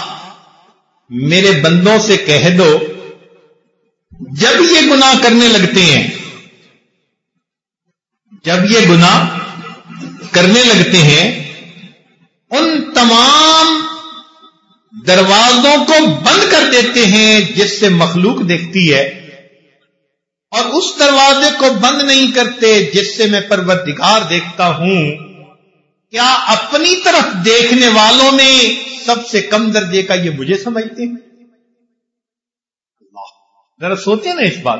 میرے بندوں سے کہہ دو، جب یہ گناہ کرنے لگتے ہیں، جب یہ گناہ کرنے لگتے ہیں، ان تمام دروازوں کو بند کر دیتے ہیں جس سے مخلوق دیکھتی ہے، اور اس دروازے کو بند نہیں کرتے جس سے میں پروردگار دیکھتا ہوں۔ کیا اپنی طرف دیکھنے والوں میں سب سے کم درجے کا یہ مجھے سمجھتے ہیں؟ ذرا سوچے نا اس بات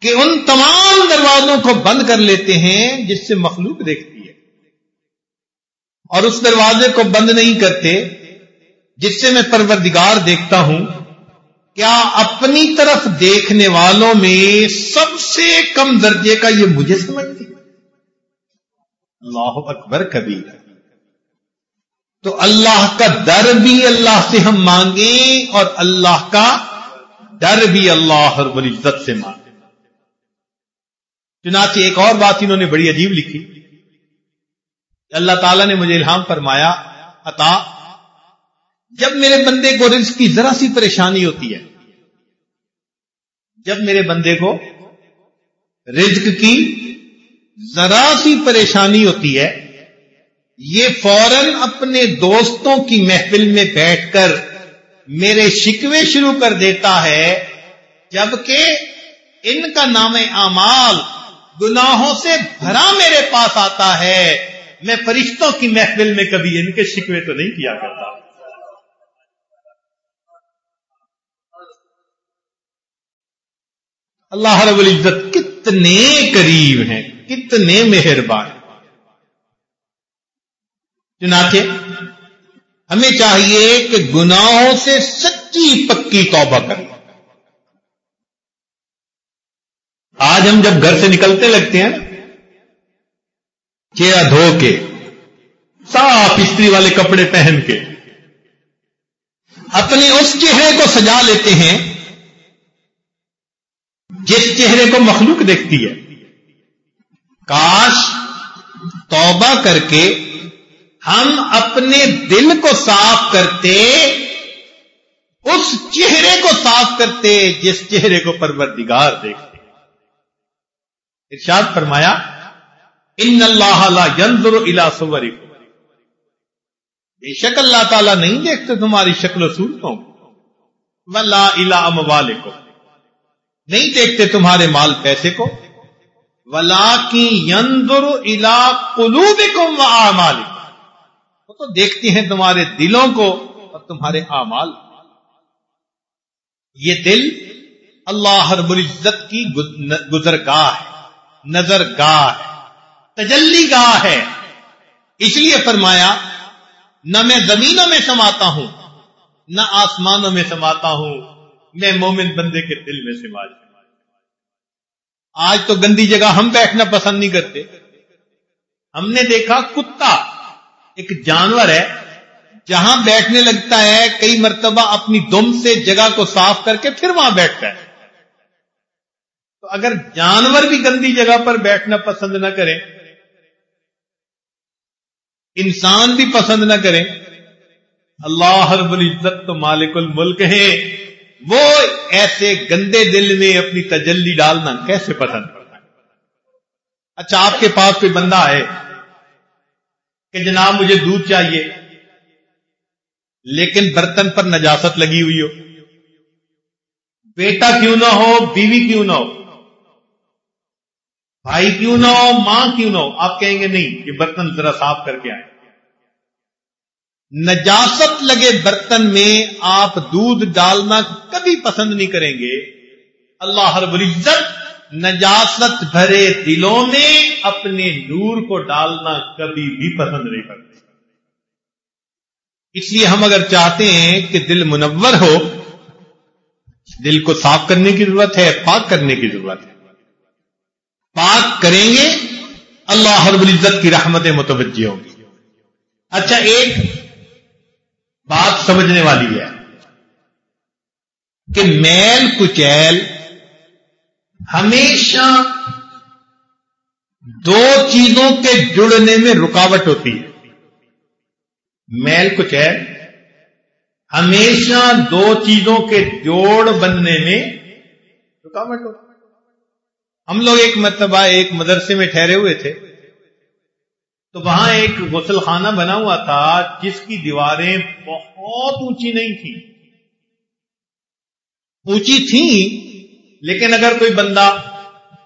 کہ ان تمام دروازوں کو بند کر لیتے ہیں جس سے مخلوق دیکھتی ہے۔ اور اس دروازے کو بند نہیں کرتے جس سے میں پروردگار دیکھتا ہوں۔ کیا اپنی طرف دیکھنے والوں میں سب سے کم درجے کا یہ مجھے سمجھتی اللہ اکبر کبھی تو اللہ کا در بھی اللہ سے ہم مانگیں اور اللہ کا ڈر بھی اللہ رب العزت سے مانگیں۔ چنانچہ ایک اور بات انہوں نے بڑی عجیب لکھی۔ اللہ تعالیٰ نے مجھے الہام فرمایا، عطا، جب میرے بندے کو رزق کی ذرا سی پریشانی ہوتی ہے، جب میرے بندے کو رزق کی ذرا سی پریشانی ہوتی ہے، یہ فوراً اپنے دوستوں کی محفل میں بیٹھ کر میرے شکوے شروع کر دیتا ہے، جبکہ ان کا نام اعمال گناہوں سے بھرا میرے پاس آتا ہے۔ میں فرشتوں کی محفل میں کبھی ان کے شکوے تو نہیں کیا کرتا۔ اللہ رب العزت کتنے قریب ہیں۔ کتنے مہربان۔ چنانچہ، ہمیں چاہیے کہ گناہوں سے سچی پکی توبہ کریں۔ آج ہم جب گھر سے نکلتے لگتے ہیں چہرہ دھو کے، صاف استری والے کپڑے پہن کے، اپنے اس چہرے کو سجا لیتے ہیں، جس چہرے کو مخلوق دیکھتی ہے۔ کاش توبہ کر کے ہم اپنے دل کو صاف کرتے، اس چہرے کو صاف کرتے جس چہرے کو پروردگار دیکھتے۔ ارشاد فرمایا، ان اللہ لا ينظر الى صورکم بے شک اللہ تعالیٰ نہیں دیکھتے تمہاری شکل و صورتوں کو۔ ولا الى اموالکم نہیں دیکھتے تمہارے مال پیسے کو۔ ولا کی ينظر قلوبکم واعمالکم وہ تو دیکھتے ہیں تمہارے دلوں کو اور تمہارے اعمال۔ یہ دل اللہ رب العزت کی گزرگاہ ہے نظر گاہ ہے، تجلی گاہ ہے۔ اس لیے فرمایا، نہ میں زمینوں میں سماتا ہوں، نہ آسمانوں میں سماتا ہوں، میں مومن بندے کے دل میں سما آج تو گندی جگہ ہم بیٹھنا پسند نہیں کرتے۔ ہم نے دیکھا کتا ایک جانور ہے، جہاں بیٹھنے لگتا ہے، کئی مرتبہ اپنی دم سے جگہ کو صاف کر کے پھر وہاں بیٹھتا ہے۔ تو اگر جانور بھی گندی جگہ پر بیٹھنا پسند نہ کریں، انسان بھی پسند نہ کریں، اللہ رب العزت تو مالک الملک ہے۔ وہ ایسے گندے دل میں اپنی تجلی ڈالنا کیسے پسند اچھا آپ کے پاس کوئی بندہ ہے کہ جناب مجھے دودھ چاہیے، لیکن برتن پر نجاست لگی ہوئی ہو۔ بیٹا کیوں نہ ہو، بیوی کیوں نہ ہو؟ بھائی کیوں نہ ہو، ماں کیوں نہ ہو؟ آپ کہیں گے نہیں، یہ برتن ذرا صاف کر کے آئے۔ نجاست لگے برتن میں آپ دودھ ڈالنا کبھی پسند نہیں کریں گے۔ اللہ رب العزت نجاست بھرے دلوں میں اپنے نور کو ڈالنا کبھی بھی پسند نہیں کرتے۔ اس لیے ہم اگر چاہتے ہیں کہ دل منور ہو، دل کو صاف کرنے کی ضرورت ہے، پاک کرنے کی ضرورت ہے۔ پاک کریں گے، اللہ رب العزت کی رحمت متوجہ ہوگی اچھا ایک بات سمجھنے والی ہے کہ میل کچیل ہمیشہ دو چیزوں کے جڑنے میں رکاوٹ ہوتی ہے۔ میل کچیل ہمیشہ دو چیزوں کے جوڑ بننے میں رکاوٹ ہوتی ہے۔ ہم لوگ ایک مرتبہ ایک مدرسے میں ٹھہرے ہوئے تھے۔ تو وہاں ایک غسل خانہ بنا ہوا تھا جس کی دیواریں بہت اونچی نہیں تھیں۔ اونچی تھیں، لیکن اگر کوئی بندہ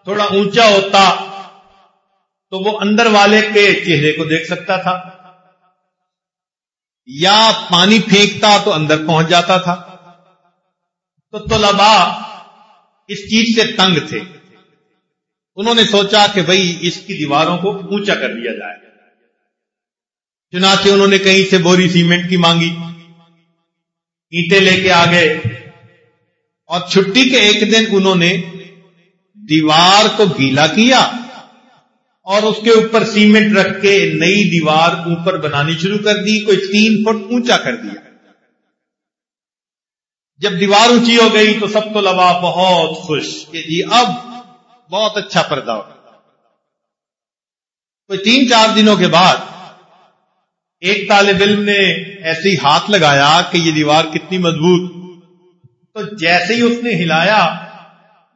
تھوڑا اونچا ہوتا تو وہ اندر والے کے چہرے کو دیکھ سکتا تھا، یا پانی پھینکتا تو اندر پہنچ جاتا تھا۔ تو طلباء اس چیز سے تنگ تھے۔ انہوں نے سوچا کہ بھئی اس کی دیواروں کو اونچا کر دیا جائے۔ چنانچہ انہوں نے کہیں سے بوری سیمنٹ کی مانگی، اینٹیں لے کے آ گئے۔ اور چھٹی کے ایک دن انہوں نے دیوار کو گیلا کیا اور اس کے اوپر سیمنٹ رکھ کے نئی دیوار اوپر بنانی شروع کر دی، کوئی تین فٹ اونچا کر دیا۔ جب دیوار اونچی ہو گئی تو سب تو لوا بہت خوش کہ جی اب بہت اچھا پردہ ہو۔ کوئی تین چار دنوں کے بعد ایک طالب علم نے ایسے ہی ہاتھ لگایا کہ یہ دیوار کتنی مضبوط۔ تو جیسے ہی اس نے ہلایا،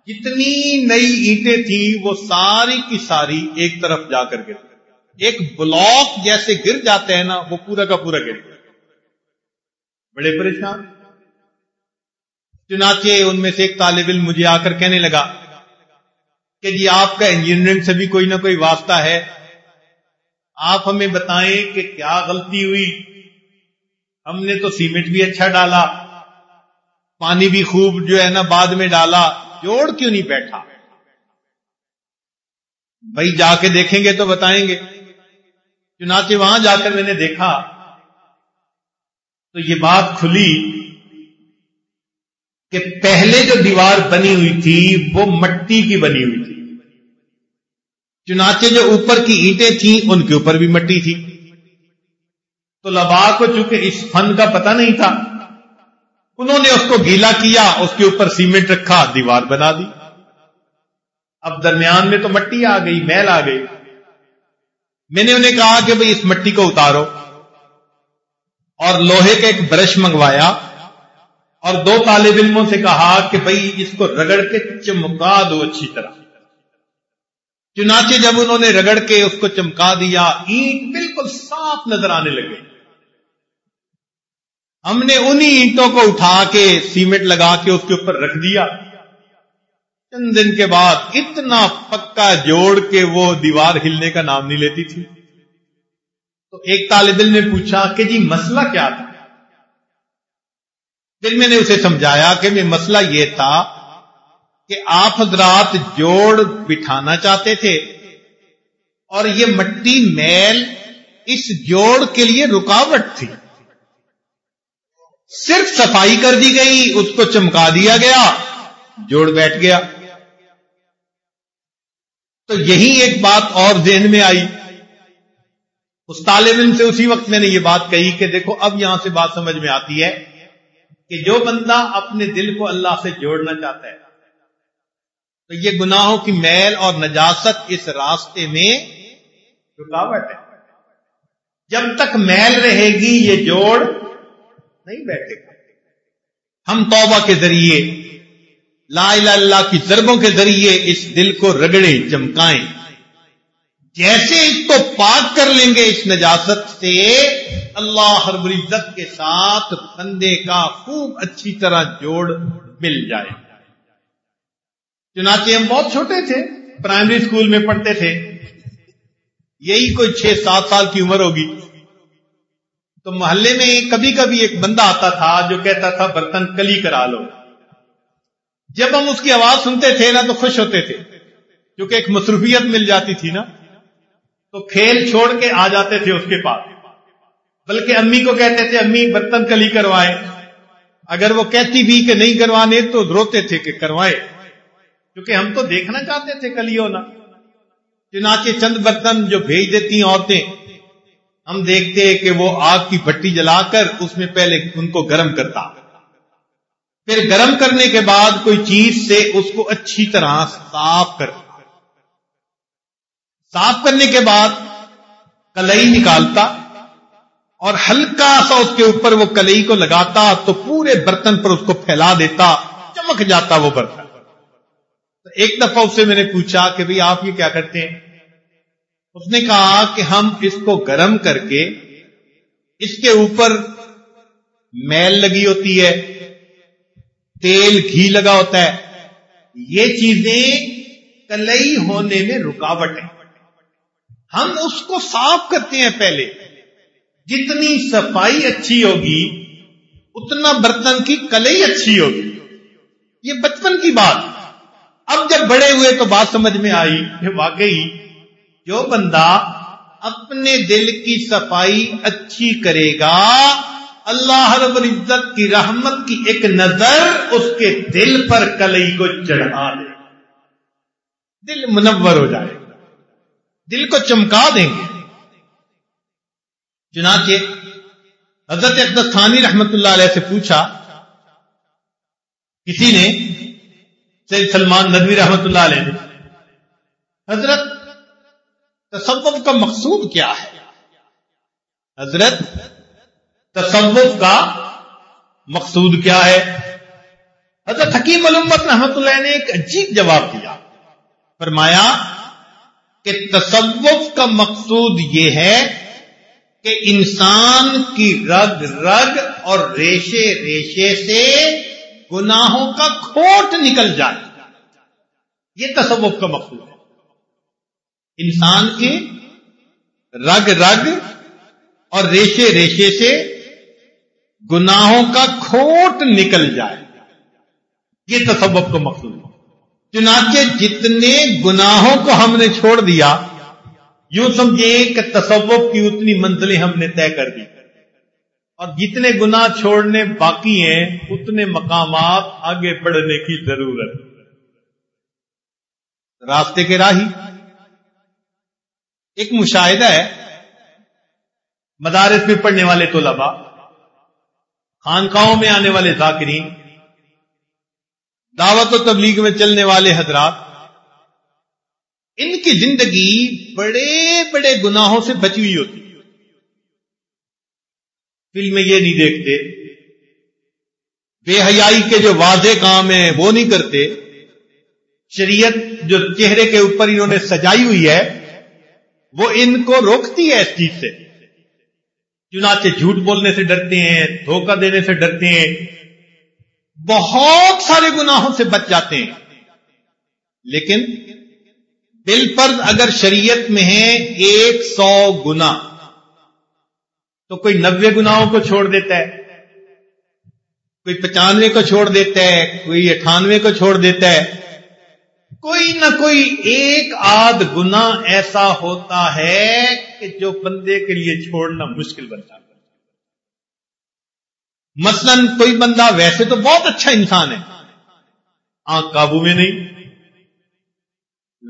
جتنی نئی اینٹیں تھیں، وہ ساری کی ساری ایک طرف جا کر گر ایک بلاک جیسے گر جاتے ہیں نا، وہ پورا کا پورا گر بڑے پریشان۔ چنانچہ ان میں سے ایک طالب علم مجھے آ کر کہنے لگا کہ جی آپ کا انجینئرنگ سے بھی کوئی نہ کوئی واسطہ ہے۔ آپ ہمیں بتائیں کہ کیا غلطی ہوئی؟ ہم نے تو سیمنٹ بھی اچھا ڈالا، پانی بھی خوب جو ہے نا بعد میں ڈالا، جوڑ کیوں نہیں بیٹھا؟ بھائی جا کے دیکھیں گے تو بتائیں گے۔ چنانچہ وہاں جا کر میں نے دیکھا۔ تو یہ بات کھلی کہ پہلے جو دیوار بنی ہوئی تھی، وہ مٹی کی بنی ہوئی تھی۔ چنانچہ جو اوپر کی اینٹیں تھیں، ان کے اوپر بھی مٹی تھی۔ تو لبا کو چونکہ اس فن کا پتہ نہیں تھا، انہوں نے اس کو گیلا کیا، اس کے اوپر سیمنٹ رکھا، دیوار بنا دی۔ اب درمیان میں تو مٹی آ گئی، میل آ گئی۔ میں نے انہیں کہا کہ بھئی اس مٹی کو اتارو۔ اور لوہے کا ایک برش منگوایا۔ اور دو طالب علموں سے کہا کہ بھئی اس کو رگڑ کے چمکا دو اچھی طرح۔ چنانچہ جب انہوں نے رگڑ کے اس کو چمکا دیا، اینٹ بالکل صاف نظر آنے لگے۔ ہم نے انہی اینٹوں کو اٹھا کے سیمنٹ لگا کے اس کے اوپر رکھ دیا۔ چند دن کے بعد اتنا پکا جوڑ کے وہ دیوار ہلنے کا نام نہیں لیتی تھی۔ تو ایک طالب علم نے پوچھا کہ جی مسئلہ کیا تھا؟ پھر میں نے اسے سمجھایا کہ میں، مسئلہ یہ تھا کہ آپ حضرات جوڑ بٹھانا چاہتے تھے اور یہ مٹی میل اس جوڑ کے لیے رکاوٹ تھی۔ صرف صفائی کر دی گئی، اس کو چمکا دیا گیا، جوڑ بیٹھ گیا۔ تو یہی ایک بات اور ذہن میں آئی۔ اس طالب علم سے اسی وقت میں نے یہ بات کہی کہ دیکھو، اب یہاں سے بات سمجھ میں آتی ہے کہ جو بندہ اپنے دل کو اللہ سے جوڑنا چاہتا ہے تو یہ گناہوں کی میل اور نجاست اس راستے میں رکاوٹ ہے۔ جب تک میل رہے گی، یہ جوڑ نہیں بیٹھے گا۔ ہم توبہ کے ذریعے، لا الہ اللہ کی ضربوں کے ذریعے اس دل کو رگڑے، چمکائیں۔ جیسے اس کو پاک کر لیں گے اس نجاست سے، اللہ ہر العزت کے ساتھ بندے کا خوب اچھی طرح جوڑ مل جائے۔ چنانچہ ہم بہت چھوٹے تھے، پرائمری اسکول میں پڑھتے تھے۔ یہی کوئی چھ سات سال کی عمر ہوگی۔ تو محلے میں کبھی کبھی ایک بندہ آتا تھا جو کہتا تھا، برتن کلی کرا لو۔ جب ہم اس کی آواز سنتے تھے نا، تو خوش ہوتے تھے۔ کیونکہ ایک مصروفیت مل جاتی تھی نا۔ تو کھیل چھوڑ کے آ جاتے تھے اس کے پاس۔ بلکہ امی کو کہتے تھے، امی، برتن کلی کروائے اگر وہ کہتی بھی کہ نہیں کروانے تو روتے تھے کہ کروائے کیونکہ ہم تو دیکھنا چاہتے تھے کلی ہونا چنانچہ چند برتن جو بھیج دیتی عورتیں، ہم دیکھتے کہ وہ آگ کی بٹی جلا کر اس میں پہلے ان کو گرم کرتا۔ پھر گرم کرنے کے بعد کوئی چیز سے اس کو اچھی طرح صاف کر۔ صاف کرنے کے بعد کلئی نکالتا اور ہلکا سا اس کے اوپر وہ کلئی کو لگاتا تو پورے برتن پر اس کو پھیلا دیتا، چمک جاتا وہ برتن۔ ایک دفعہ اس سے میں نے پوچھا کہ بھئی آپ یہ کیا کرتے ہیں؟ اس نے کہا کہ ہم اس کو گرم کر کے اس کے اوپر میل لگی ہوتی ہے، تیل گھی لگا ہوتا ہے۔ یہ چیزیں کلئی ہونے میں رکاوٹ ہیں۔ ہم اس کو صاف کرتے ہیں پہلے۔ جتنی صفائی اچھی ہوگی، اتنا برتن کی کلئی اچھی ہوگی۔ یہ بچپن کی بات۔ اب جب بڑے ہوئے تو بات سمجھ میں آئی کہ واقعی جو بندہ اپنے دل کی صفائی اچھی کرے گا، اللہ رب العزت کی رحمت کی ایک نظر اس کے دل پر کلئی کو چڑھا دے دل منور ہو جائے گا۔ دل کو چمکا دیں گے۔ چنانچہ حضرت اقدس ثانی رحمت اللہ علیہ سے پوچھا، کسی نے سید سلمان ندوی رحمت اللہ علیہ نے حضرت تصوف کا مقصود کیا ہے؟ حضرت تصوف کا مقصود کیا ہے؟ حضرت حکیم علمت رحمت اللہ نے ایک عجیب جواب دیا۔ فرمایا کہ تصوف کا مقصود یہ ہے کہ انسان کی رگ رگ اور ریشے ریشے سے گناہوں کا کھوٹ نکل جائے۔ یہ تصوف کا مقصود ہے۔ انسان کی رگ رگ اور ریشے ریشے سے گناہوں کا کھوٹ نکل جائے۔ یہ تصوف کا مقصود ہے۔ چنانچہ جتنے گناہوں کو ہم نے چھوڑ دیا، یوں سمجھے کہ تصوف کی اتنی منزلیں ہم نے طے کر دی۔ اور جتنے گناہ چھوڑنے باقی ہیں، اتنے مقامات آگے بڑھنے کی ضرورت راستے کے راہی۔ ایک مشاہدہ ہے، مدارس میں پڑھنے والے طلباء، خانقاہوں میں آنے والے ذاکرین، دعوت و تبلیغ میں چلنے والے حضرات، ان کی زندگی بڑے بڑے گناہوں سے بچی ہوئی ہوتی۔ فلمیں یہ نہیں دیکھتے۔ بے حیائی کے جو واضح کام ہیں وہ نہیں کرتے۔ شریعت جو چہرے کے اوپر انہوں نے سجائی ہوئی ہے، وہ ان کو روکتی ہے اس چیز سے۔ چنانچہ جھوٹ بولنے سے ڈرتے ہیں، دھوکہ دینے سے ڈرتے ہیں۔ بہت سارے گناہوں سے بچ جاتے ہیں۔ لیکن بل فرض اگر شریعت میں ہے ایک سو گنا تو کوئی نبے گناہوں کو چھوڑ دیتا ہے، کوئی پچانوے کو چھوڑ دیتا ہے، کوئی اٹھانوے کو چھوڑ دیتا ہے۔ کوئی نہ کوئی ایک آدھ گنا ایسا ہوتا ہے کہ جو بندے کے لیے چھوڑنا مشکل بنتا ہے۔ مثلا کوئی بندہ ویسے تو بہت اچھا انسان ہے، آنکھ قابو میں نہیں،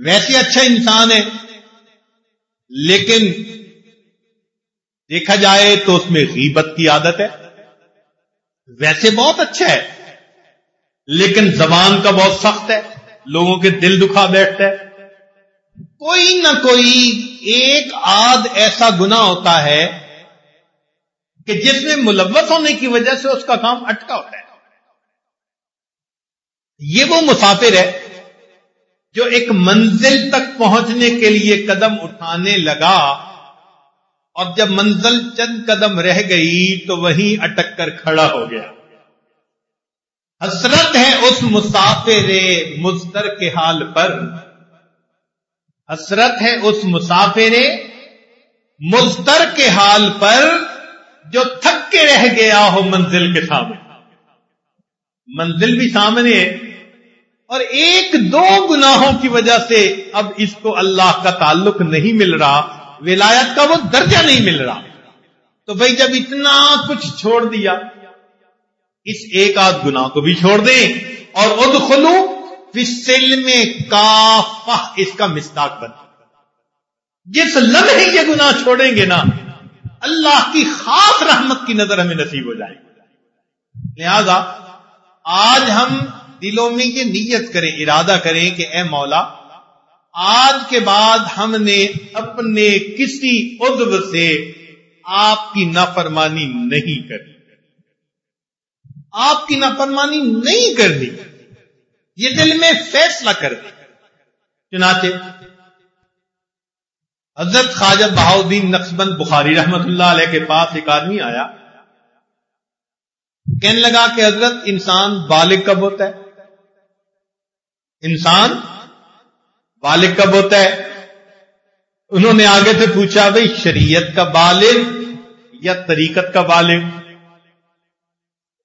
ویسے اچھا انسان ہے، لیکن دیکھا جائے تو اس میں غیبت کی عادت ہے۔ ویسے بہت اچھا ہے، لیکن زبان کا بہت سخت ہے، لوگوں کے دل دکھا بیٹھتا ہے۔ کوئی نہ کوئی ایک آدھ ایسا گنا ہوتا ہے کہ جس میں ملوث ہونے کی وجہ سے اس کا کام اٹکا ہوتا ہے۔ یہ وہ مسافر ہے جو ایک منزل تک پہنچنے کے لیے قدم اٹھانے لگا۔ اور جب منزل چند قدم رہ گئی تو وہیں اٹک کر کھڑا ہو گیا۔ حسرت ہے اس مسافر مزدر کے حال پر۔ حسرت ہے اس مسافر مزدر کے حال پر جو تھک کے رہ گیا ہو منزل کے سامنے۔ منزل بھی سامنے ہے۔ اور ایک دو گناہوں کی وجہ سے اب اس کو اللہ کا تعلق نہیں مل رہا۔ ولایت کا وہ درجہ نہیں مل رہا۔ تو بھائی جب اتنا کچھ چھوڑ دیا، اس ایک آدھ گناہ کو بھی چھوڑ دیں اور ادخلو فسل میں کافہ، اس کا مستاق بن۔ جس لمحے یہ گناہ چھوڑیں گے نا، اللہ کی خاص رحمت کی نظر ہمیں نصیب ہو جائے۔ گی لہذا، آج ہم دلوں میں یہ نیت کریں، ارادہ کریں کہ اے مولا آج کے بعد ہم نے اپنے کسی عضو سے آپ کی نافرمانی نہیں کرنی۔ آپ کی نافرمانی نہیں کرنی۔ یہ دل میں فیصلہ کر دیں۔ چنانچہ، حضرت خواجہ بہاؤدین نقصبند بخاری رحمت اللہ علیہ کے پاس ایک آدمی آیا۔ کہنے لگا کہ حضرت انسان بالغ کب ہوتا ہے؟ انسان بالغ کب ہوتا ہے؟ انہوں نے آگے سے پوچھا بھائی شریعت کا بالغ یا طریقت کا بالغ؟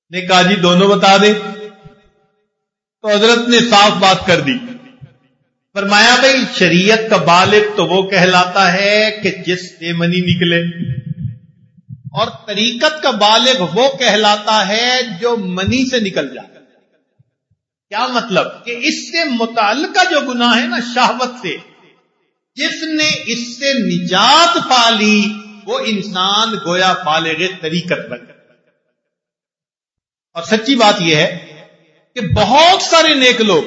نے کہا جی دونوں بتا دیں. تو حضرت نے صاف بات کر دی۔ فرمایا بھائی شریعت کا بالغ تو وہ کہلاتا ہے کہ جس سے منی نکلے۔ اور طریقت کا بالغ وہ کہلاتا ہے جو منی سے نکل جائے۔ کیا مطلب؟ کہ اس سے متعلقہ جو گناہ ہے نا، شہوت سے، جس نے اس سے نجات پا لی، وہ انسان گویا بالغ طریقت بن اور سچی بات یہ ہے کہ بہت سارے نیک لوگ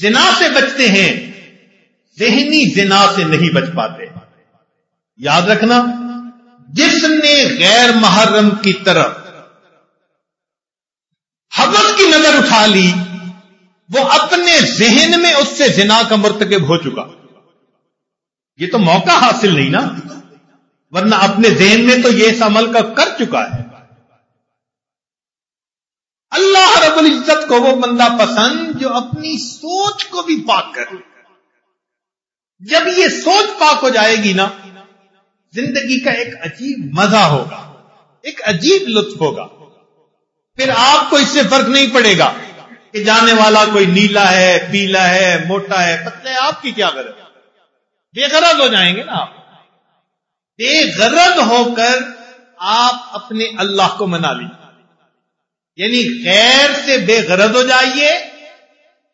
زنا سے بچتے ہیں، ذہنی زنا سے نہیں بچ پاتے۔ یاد رکھنا، جس نے غیر محرم کی طرف حبت کی نظر اٹھا لی وہ اپنے ذہن میں اس سے زنا کا مرتکب ہو چکا۔ یہ تو موقع حاصل نہیں نا۔ ورنہ اپنے ذہن میں تو یہ اس عمل کا کر چکا ہے۔ اللہ رب العزت کو وہ بندہ پسند جو اپنی سوچ کو بھی پاک کر جب یہ سوچ پاک ہو جائے گی نا، زندگی کا ایک عجیب مزہ ہوگا، ایک عجیب لطف ہوگا۔ پھر آپ کو اس سے فرق نہیں پڑے گا۔ کہ جانے والا کوئی نیلا ہے، پیلا ہے، موٹا ہے، پتلے آپ کی کیا غرض؟ بے غرض ہو جائیں گے نا آپ۔ بے غرض ہو کر آپ اپنے اللہ کو منا لیجیے یعنی غیر سے بے غرض ہو جائیے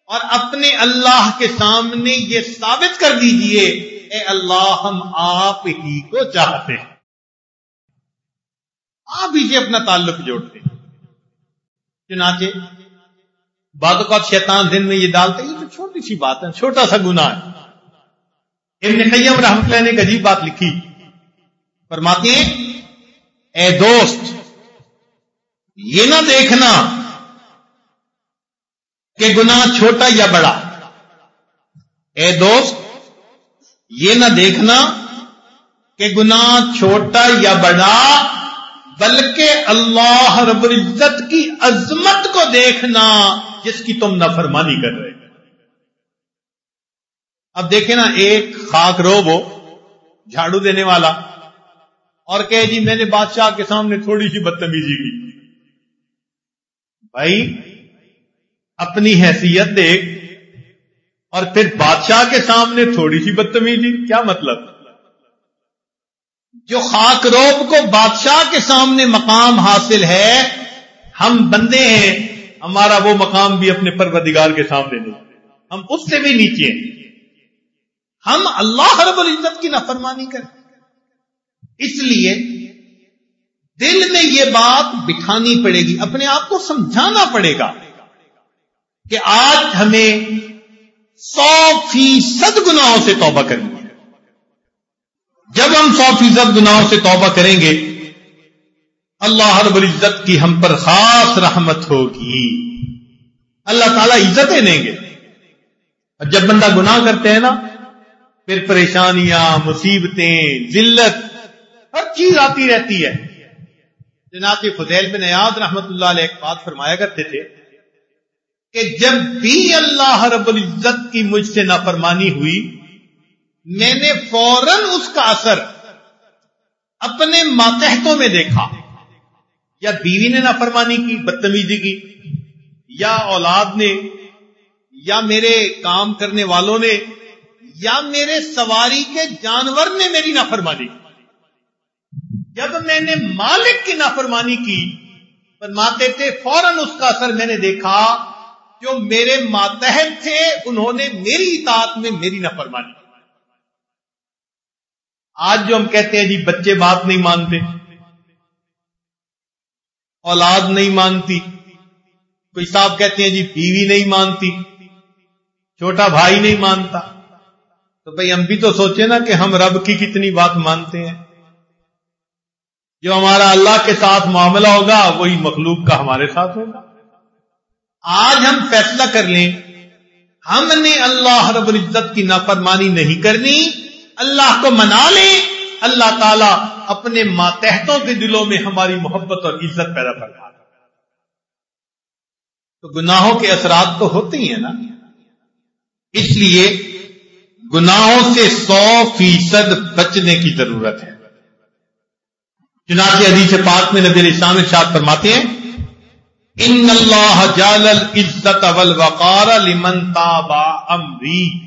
اور اپنے اللہ کے سامنے یہ ثابت کر دیجیے، اے اللہ ہم آپ ہی کو چاہتے ہیں۔ آپ ہی سے اپنا تعلق جوڑتے ہیں۔ چنانچہ بعد اوقات شیطان دن میں یہ ڈالتے یہ تو چھوٹی سی بات ہے، چھوٹا سا گناہ ہے۔ ابن قیم رحمت اللہ نے ایک عجیب بات لکھی۔ فرماتے ہیں، اے دوست، یہ نہ دیکھنا کہ گناہ چھوٹا یا بڑا۔ اے دوست، یہ نہ دیکھنا کہ گناہ چھوٹا یا بڑا، بلکہ اللہ رب العزت کی عظمت کو دیکھنا۔ جس کی تم نفرمانی کر رہے اب دیکھیں نا، ایک خاک روب ہو جھاڑو دینے والا۔ اور کہ جی میں نے بادشاہ کے سامنے تھوڑی سی بدتمیزی کی۔ بھائی، اپنی حیثیت دیکھ اور پھر بادشاہ کے سامنے تھوڑی سی بدتمیزی، کیا مطلب؟ جو خاک روب کو بادشاہ کے سامنے مقام حاصل ہے، ہم بندے ہیں۔ ہمارا وہ مقام بھی اپنے پروردگار کے سامنے نہیں۔ ہم اس سے بھی نیچے ہیں۔ ہم اللہ رب العزت کی نافرمانی کریں۔ اس لیے دل میں یہ بات بٹھانی پڑے گی، اپنے آپ کو سمجھانا پڑے گا کہ آج ہمیں سو فیصد گناہوں سے توبہ کرنی ہے۔ جب ہم سو فیصد گناہوں سے توبہ کریں گے اللہ رب العزت کی ہم پر خاص رحمت ہوگی۔ اللہ تعالیٰ عزتیں دیں گے۔ اور جب بندہ گناہ کرتے ہیں نا، پھر پریشانیاں، مصیبتیں، ذلت، ہر چیز آتی رہتی ہے۔ جناب جی فضیل بن نیاد رحمت اللہ علیہ ایک بات فرمایا کرتے تھے کہ جب بھی اللہ رب العزت کی مجھ سے نافرمانی ہوئی، میں نے فوراً اس کا اثر اپنے ماتحتوں میں دیکھا۔ یا بیوی نے نافرمانی کی، بدتمیزی کی، یا اولاد نے، یا میرے کام کرنے والوں نے، یا میرے سواری کے جانور نے میری نافرمانی کی۔ جب میں نے مالک کی نافرمانی کی، فرماتے تھے، فوراً اس کا اثر میں نے دیکھا، جو میرے ماتحت تھے، انہوں نے میری اطاعت میں میری نافرمانی آج جو ہم کہتے ہیں جی بچے بات نہیں مانتے۔ اولاد نہیں مانتی۔ کوئی صاحب کہتے ہیں جی بیوی نہیں مانتی۔ چھوٹا بھائی نہیں مانتا۔ تو بھائی ہم بھی تو سوچے نا کہ ہم رب کی کتنی بات مانتے ہیں۔ جو ہمارا اللہ کے ساتھ معاملہ ہوگا، وہی مخلوق کا ہمارے ساتھ ہوگا۔ آج ہم فیصلہ کر لیں، ہم نے اللہ رب العزت کی نافرمانی نہیں کرنی، اللہ کو منا لیں۔ اللہ تعالی اپنے ماتحتوں کے دلوں میں ہماری محبت اور عزت پیدا کر تو گناہوں کے اثرات تو ہوتے ہی ہیں نا۔ اس لیے گناہوں سے سو فیصد بچنے کی ضرورت ہے۔ چنانچہ حدیث پاک میں نبی علیہ السلام ارشاد فرماتے ہیں، ان اللہ جال العزت والوقار لمن تابع امری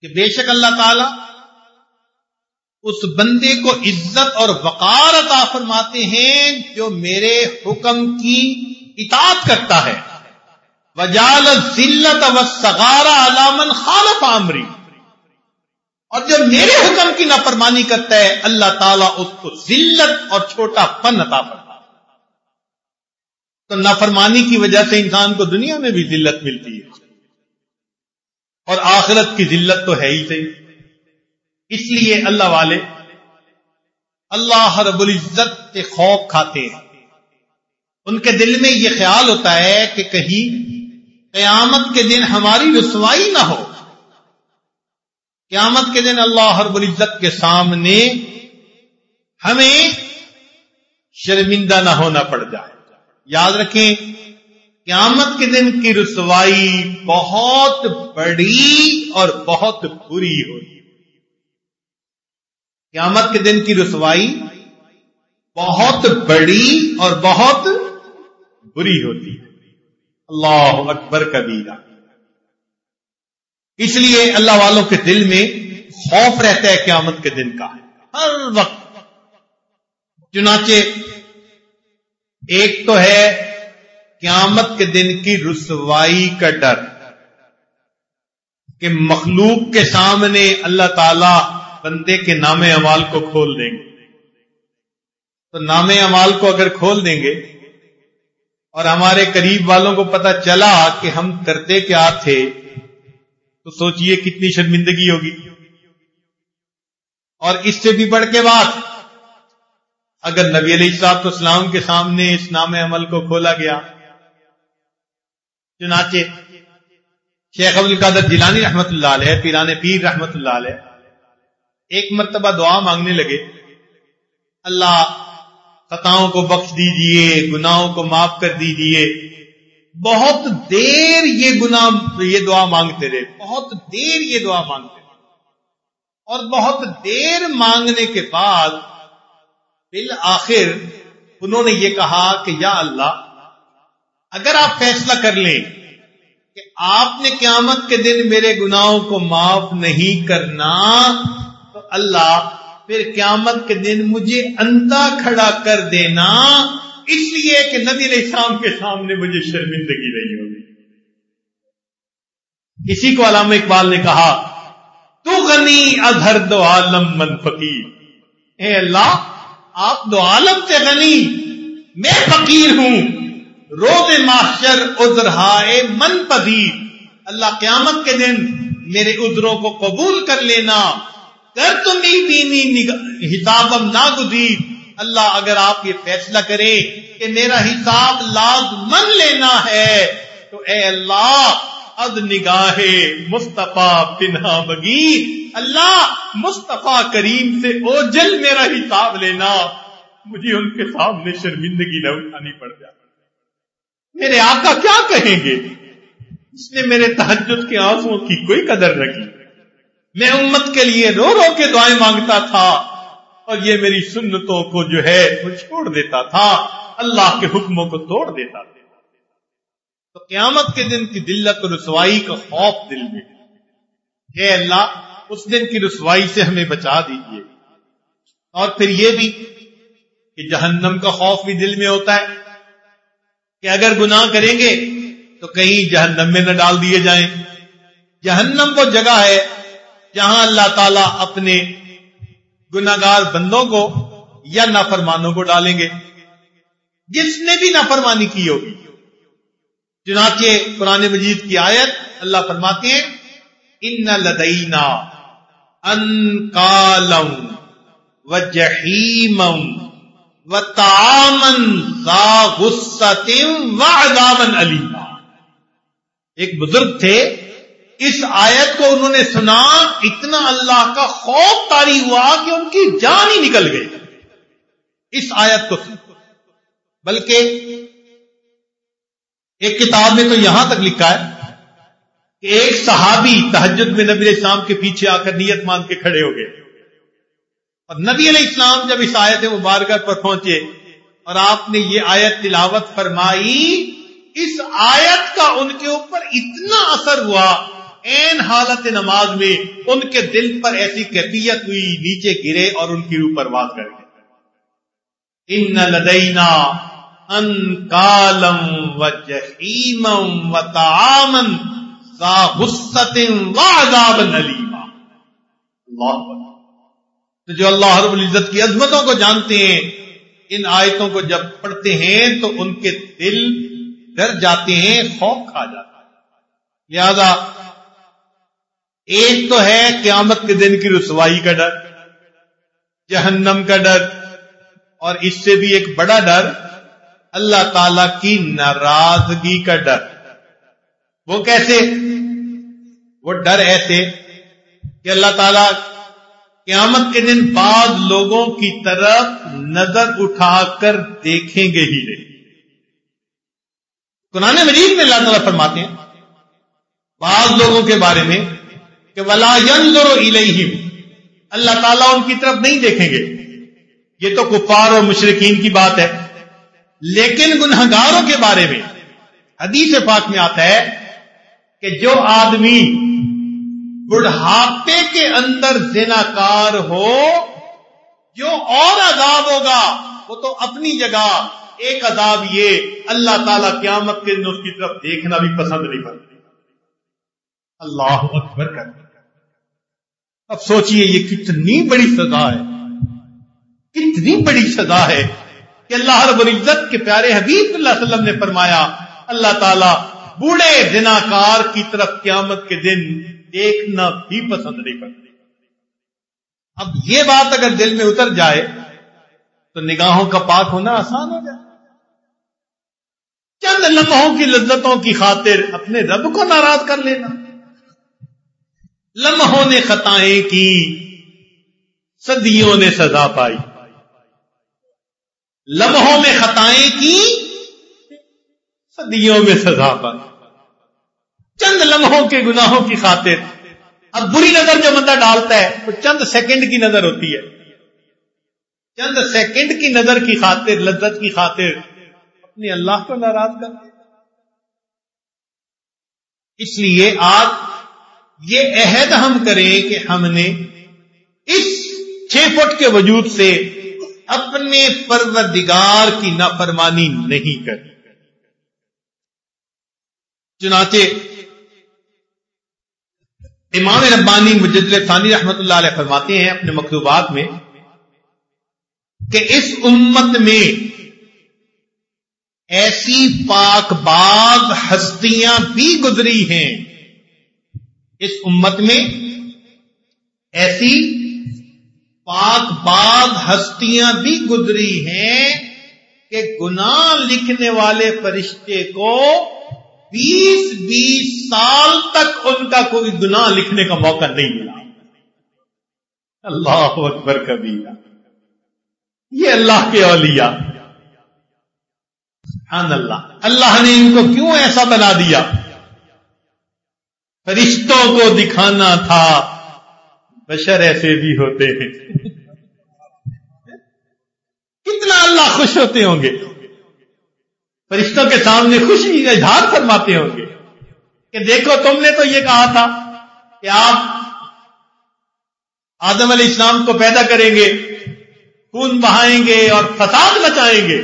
کہ بے شک اللہ تعالی اس بندے کو عزت اور وقار عطا فرماتے ہیں جو میرے حکم کی اطاعت کرتا ہے۔ وجال ذلت و سگارا علامن خالف عامری اور جو میرے حکم کی نافرمانی کرتا ہے، اللہ تعالیٰ اس کو ذلت اور چھوٹا پن عطا فرماتا تو نافرمانی کی وجہ سے انسان کو دنیا میں بھی ذلت ملتی ہے۔ اور آخرت کی ذلت تو ہے ہی صحیح۔ اس لیے اللہ والے اللہ رب العزت کے خوف کھاتے ہیں۔ ان کے دل میں یہ خیال ہوتا ہے کہ کہیں قیامت کے دن ہماری رسوائی نہ ہو۔ قیامت کے دن اللہ رب العزت کے سامنے ہمیں شرمندہ نہ ہونا پڑ جائے۔ یاد رکھیں، قیامت کے دن کی رسوائی بہت بڑی اور بہت بری ہوئی قیامت کے دن کی رسوائی بہت بڑی اور بہت بری ہوتی ہے۔ اللہ اکبر کبیرہ۔ اس لیے اللہ والوں کے دل میں خوف رہتا ہے قیامت کے دن کا۔ ہر وقت۔ چنانچہ ایک تو ہے قیامت کے دن کی رسوائی کا ڈر کہ مخلوق کے سامنے اللہ تعالی بندے کے نام امال کو کھول دیں گے۔ تو نام امال کو اگر کھول دیں گے اور ہمارے قریب والوں کو پتا چلا کہ ہم کرتے کیا تھے، تو سوچئے کتنی شرمندگی ہوگی۔ اور اس سے بھی بڑھ کے بات، اگر نبی علیہ السلاط اسلام کے سامنے اس نام عمل کو کھولا گیا۔ چنانچہ شیخ ابو القادر جیلانی رحمت اللہ علیہ، پیران پیر رحمت اللہ علیہ ایک مرتبہ دعا مانگنے لگے۔ اللہ، خطاؤں کو بخش دیجیے، گناہوں کو معاف کر دیجیے۔ بہت دیر یہ گنا یہ دعا مانگتے رہے۔ بہت دیر یہ دعا مانگتے رہے۔ اور بہت دیر مانگنے کے بعد بالآخر انہوں نے یہ کہا کہ یا اللہ، اگر آپ فیصلہ کر لیں کہ آپ نے قیامت کے دن میرے گناہوں کو معاف نہیں کرنا اللہ، پھر قیامت کے دن مجھے اندھا کھڑا کر دینا، اس لیے کہ نبی علیہ السلام کے سامنے مجھے شرمندگی نہیں ہوگی۔ اسی کو علامہ اقبال نے کہا، تو غنی اظہر دو عالم من فقیر۔ اے اللہ، آپ دو عالم سے غنی، میں فقیر ہوں۔ روز معاشر ازرہائے من پذیر۔ اللہ قیامت کے دن میرے عذروں کو قبول کر لینا۔ کر تم بینی حساب نہ گزیر اللہ اگر آپ یہ فیصلہ کریں کہ میرا حساب لازمن لینا ہے، تو اے اللہ، اد نگاہ مصطفیٰ پنہا بگیر اللہ مصطفیٰ کریم سے اوجل میرا حساب لینا۔ مجھے ان کے سامنے شرمندگی نہ اٹھانی پڑ جائے۔ میرے آقا کیا کہیں گے؟ اس نے میرے تحجد کے آنسو کی کوئی قدر رکھی میں امت کے لیے رو رو کے دعائیں مانگتا تھا اور یہ میری سنتوں کو جو ہے وہ چھوڑ دیتا تھا۔ اللہ کے حکموں کو توڑ دیتا تھا۔ تو قیامت کے دن کی دلت رسوائی کا خوف دل میں اے اللہ، اس دن کی رسوائی سے ہمیں بچا دیجیے اور پھر یہ بھی کہ جہنم کا خوف بھی دل میں ہوتا ہے۔ کہ اگر گناہ کریں گے تو کہیں جہنم میں نہ ڈال دیے جائیں۔ جہنم وہ جگہ ہے جہاں اللہ تعالیٰ اپنے گناگار بندوں کو یا نافرمانوں کو ڈالیں گے۔ جس نے بھی نافرمانی کی ہوگی چنانچہ قرآن مجید کی آیت اللہ فرماتے ہیں، ان لدینا ان کالم و جہیم و تامن غصتم و علیما ایک بزرگ تھے اس آیت کو انہوں نے سنا، اتنا اللہ کا خوف تاری ہوا کہ ان کی جان ہی نکل گئی۔ اس آیت کو سن۔ بلکہ ایک کتاب میں تو یہاں تک لکھا ہے کہ ایک صحابی تحجد میں نبی علیہ السلام کے پیچھے آ کر نیت مان کے کھڑے ہو گئے۔ اور نبی علیہ السلام جب اس آیت مبارکہ پر پہنچے اور آپ نے یہ آیت تلاوت فرمائی، اس آیت کا ان کے اوپر اتنا اثر ہوا این حالت نماز میں ان کے دل پر ایسی کیفیت ہوئی، نیچے گرے اور ان کی روح پرواز کر گئے۔ ان لدینا ان کالم و جہیمم و تعامن کا و عذاب نلیما اللہ تو جو اللہ رب العزت کی عظمتوں کو جانتے ہیں، ان آیتوں کو جب پڑھتے ہیں تو ان کے دل ڈر جاتے ہیں، خوف کھا جاتا ہے۔ لہذا ایک تو ہے قیامت کے دن کی رسوائی کا ڈر، جہنم کا ڈر، اور اس سے بھی ایک بڑا ڈر اللہ تعالی کی ناراضگی کا ڈر۔ وہ کیسے؟ وہ ڈر ایسے کہ اللہ تعالی قیامت کے دن بعد لوگوں کی طرف نظر اٹھا کر دیکھیں گے ہی نہیں۔ قرآن مجید میں اللہ تعالیٰ فرماتے ہیں، بعض لوگوں کے بارے میں کہ ولا الیہم اللہ تعالیٰ ان کی طرف نہیں دیکھیں گے۔ یہ تو کفار اور مشرقین کی بات ہے۔ لیکن گنہگاروں کے بارے میں حدیث پاک میں آتا ہے کہ جو آدمی بڑھاپے کے اندر زنا کار ہو، جو اور عذاب ہوگا، وہ تو اپنی جگہ، ایک عذاب یہ اللہ تعالیٰ قیامت کے دن اس کی طرف دیکھنا بھی پسند نہیں کرتے اللہ اکبر کر اب سوچئے یہ کتنی بڑی سزا ہے۔ کتنی بڑی سزا ہے کہ اللہ رب العزت کے پیارے حبیب اللہ علیہ وسلم نے فرمایا، اللہ تعالیٰ بوڑھے دنا کار کی طرف قیامت کے دن دیکھنا بھی پسند نہیں کرتے۔ اب یہ بات اگر دل میں اتر جائے تو نگاہوں کا پاک ہونا آسان ہو جائے۔ چند لمحوں کی لذتوں کی خاطر اپنے رب کو ناراض کر لینا۔ لمحوں نے خطائیں کی، صدیوں نے سزا پائی۔ لمحوں میں خطائیں کی، صدیوں میں سزا پائی۔ چند لمحوں کے گناہوں کی خاطر۔ اب بری نظر جو بندہ ڈالتا ہے، وہ چند سیکنڈ کی نظر ہوتی ہے۔ چند سیکنڈ کی نظر کی خاطر، لذت کی خاطر۔ اپنے اللہ کو ناراض کر اس لیے آج یہ عہد ہم کریں کہ ہم نے اس چھ فٹ کے وجود سے اپنے پروردگار کی نافرمانی نہیں کر چنانچہ امام ربانی مجد ثانی رحمت اللہ علیہ فرماتے ہیں اپنے مکتوبات میں کہ اس امت میں ایسی پاک باغ ہستیاں بھی گزری ہیں اس امت میں ایسی پاک باغ ہستیاں بھی گزری ہیں کہ گناہ لکھنے والے فرشتے کو بیس بیس سال تک ان کا کوئی گناہ لکھنے کا موقع نہیں ملا۔ اللہ اکبر کبھی یہ اللہ کے اولیاء۔ سبحان اللہ۔ اللہ نے ان کو کیوں ایسا بنا دیا؟ فرشتوں کو دکھانا تھا۔ بشر ایسے بھی ہوتے ہیں۔ کتنا اللہ خوش ہوتے ہوں گے۔ فرشتوں کے سامنے خوشی کا اظہار فرماتے ہوں گے۔ کہ دیکھو تم نے تو یہ کہا تھا کہ آپ آدم علیہ السلام کو پیدا کریں گے، خون بہائیں گے اور فساد مچائیں گے۔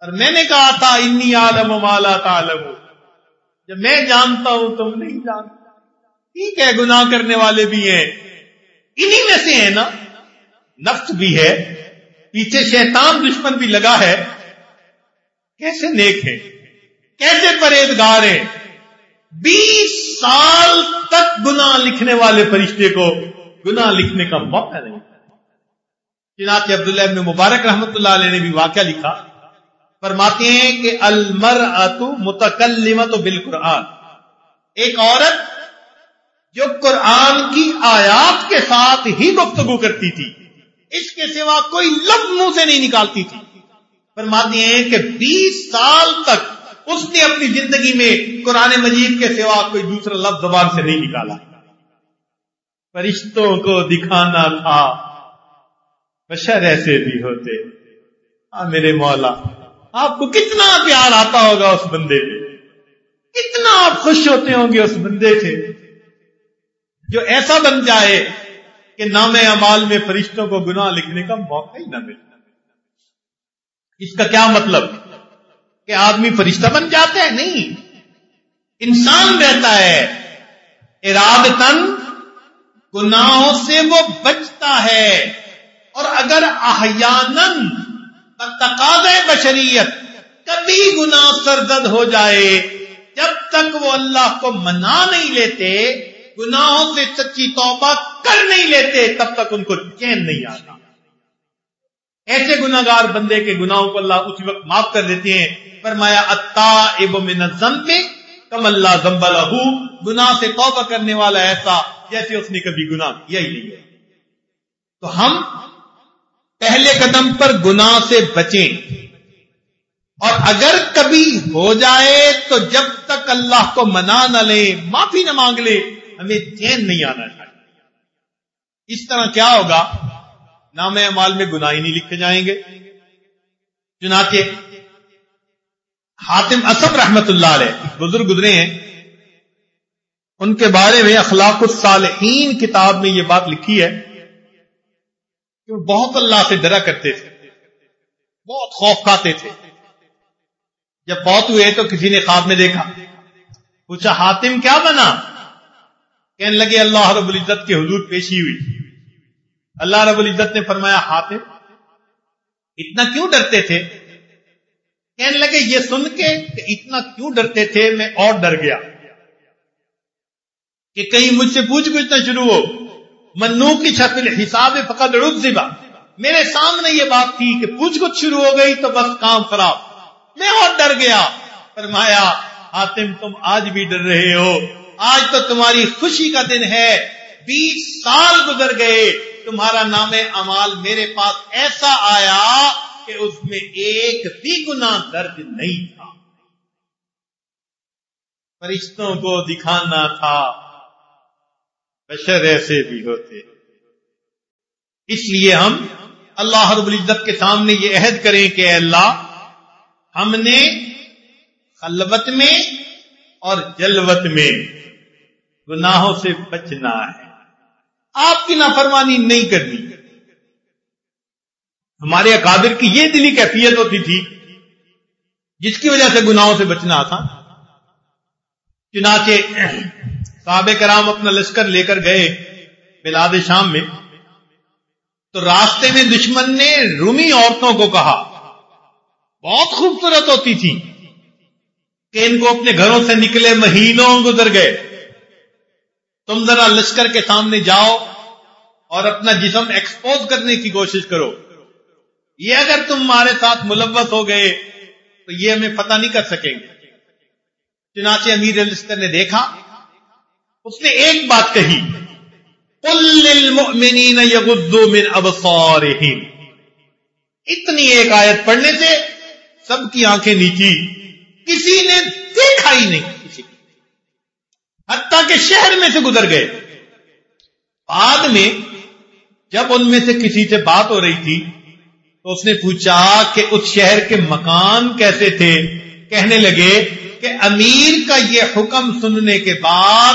اور میں نے کہا تھا انی عالم مالا تعلم جب میں جانتا ہوں تم نہیں جانتا۔ ٹھیک ہے، گناہ کرنے والے بھی ہیں۔ انہی میں سے ہیں نا۔ نفس بھی ہے۔ پیچھے شیطان دشمن بھی لگا ہے۔ کیسے نیک ہے کیسے پرہیزگار ہیں؟ بیس سال تک گناہ لکھنے والے فرشتے کو گناہ لکھنے کا موقع نہیں۔ چنانچہ عبداللہ ابن مبارک رحمت اللہ علیہ نے بھی واقعہ لکھا۔ فرماتے ہیں کہ المر اتو متکلمت بال قرآن ایک عورت جو قرآن کی آیات کے ساتھ ہی گفتگو کرتی تھی، اس کے سوا کوئی لفظ منہ سے نہیں نکالتی تھی۔ فرماتی ہیں کہ بیس سال تک اس نے اپنی زندگی میں قرآن مجید کے سوا کوئی دوسرا لفظ زبان سے نہیں نکالا۔ فرشتوں کو دکھانا تھا، بشر ایسے بھی ہوتے۔ ہاں میرے مولا آپ کو کتنا پیار آتا ہوگا اس بندے پہ؟ کتنا آپ خوش ہوتے ہوں گے اس بندے سے؟ جو ایسا بن جائے کہ نام امال میں فرشتوں کو گناہ لکھنے کا موقع ہی نہ ملے۔ اس کا کیا مطلب؟ کہ آدمی فرشتہ بن جاتا ہے؟ نہیں۔ انسان رہتا ہے۔ اراد تن گناہوں سے وہ بچتا ہے۔ اور اگر احیانن تقاض بشریت کبھی گناہ سرزد ہو جائے۔ جب تک وہ اللہ کو منا نہیں لیتے، گناہوں سے سچی توبہ کر نہیں لیتے، تب تک ان کو چین نہیں آتا۔ ایسے گناگار بندے کے گناہوں کو اللہ اسی وقت معاف کر دیتے ہیں۔ فرمایا اتا اب من پہ کم اللہ زمب گناہ سے توبہ کرنے والا ایسا جیسے اس نے کبھی گناہ کیا ہی نہیں ہے۔ تو ہم پہلے قدم پر گناہ سے بچیں۔ اور اگر کبھی ہو جائے تو جب تک اللہ کو منا نہ لے، معافی نہ مانگ لے، ہمیں چین نہیں آنا چاہیے۔ اس طرح کیا ہوگا؟ نام مال میں گناہ نہیں لکھے جائیں گے۔ چنانچہ حاتم اسم رحمت اللہ علیہ، بزرگ گزرے ہیں۔ ان کے بارے میں اخلاق الصالحین کتاب میں یہ بات لکھی ہے۔ کہ وہ بہت اللہ سے ڈرا کرتے تھے، بہت خوف کھاتے تھے۔ جب بہت ہوئے تو کسی نے خواب میں دیکھا۔ پوچھا، حاتم کیا بنا؟ کہنے لگے، اللہ رب العزت کے حضور پیشی ہوئی۔ اللہ رب العزت نے فرمایا، حاتم، اتنا کیوں ڈرتے تھے؟ کہنے لگے، یہ سن کے کہ اتنا کیوں ڈرتے تھے، میں اور ڈر گیا۔ کہ کہیں مجھ سے پوچھ گچھ نہ شروع ہو۔ منو کی شکل حساب فقط رب میرے سامنے یہ بات تھی کہ پوچھ گچھ شروع ہو گئی تو بس کام خراب۔ میں اور ڈر گیا۔ فرمایا، حاتم، تم آج بھی ڈر رہے ہو۔ آج تو تمہاری خوشی کا دن ہے۔ بیس سال گزر گئے۔ تمہارا نام امال میرے پاس ایسا آیا کہ اس میں ایک بھی گنا درد نہیں تھا۔ فرشتوں کو دکھانا تھا۔ بشر ایسے بھی ہوتے اس لیے ہم اللہ رب العزت کے سامنے یہ عہد کریں کہ اے اللہ، ہم نے خلوت میں اور جلوت میں گناہوں سے بچنا ہے۔ آپ کی نافرمانی نہیں کرنی۔ ہمارے اکابر کی یہ دلی کیفیت ہوتی تھی، جس کی وجہ سے گناہوں سے بچنا تھا چنانچہ صحابہ کرام اپنا لشکر لے کر گئے بلاد شام میں۔ تو راستے میں دشمن نے رومی عورتوں کو کہا، بہت خوبصورت ہوتی تھی کہ ان کو اپنے گھروں سے نکلے مہینوں گزر گئے۔ تم ذرا لشکر کے سامنے جاؤ اور اپنا جسم ایکسپوز کرنے کی کوشش کرو۔ یہ اگر تم ہمارے ساتھ ملوث ہو گئے تو یہ ہمیں پتہ نہیں کر سکیں گے۔ چنانچہ امیر لشکر نے دیکھا اس نے ایک بات کہی من ابصارهم اتنی ایک آیت پڑھنے سے سب کی آنکھیں نیچی، کسی نے دیکھا ہی نہیں۔ کسی حتیٰ کہ شہر میں سے گزر گئے۔ بعد میں جب ان میں سے کسی سے بات ہو رہی تھی، تو اس نے پوچھا کہ اس شہر کے مکان کیسے تھے؟ کہنے لگے کہ امیر کا یہ حکم سننے کے بعد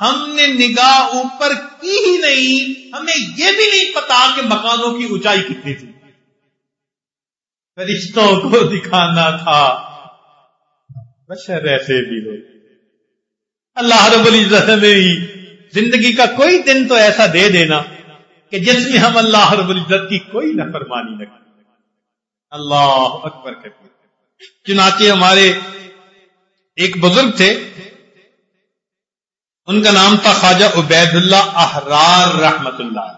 ہم نے نگاہ اوپر کی ہی نہیں، ہمیں یہ بھی نہیں پتا کہ مکانوں کی اونچائی کتنی تھی۔ فرشتوں کو دکھانا تھا۔ بشر ایسے بھی ہو۔ اللہ رب العزت میں زندگی کا کوئی دن تو ایسا دے دینا کہ جس میں ہم اللہ رب العزت کی کوئی نفرمانی نہ کریں۔ اللہ اکبر کہتے چنانچہ ہمارے ایک بزرگ تھے۔ ان کا نام تھا خواجہ عبید اللہ احرار رحمت اللہ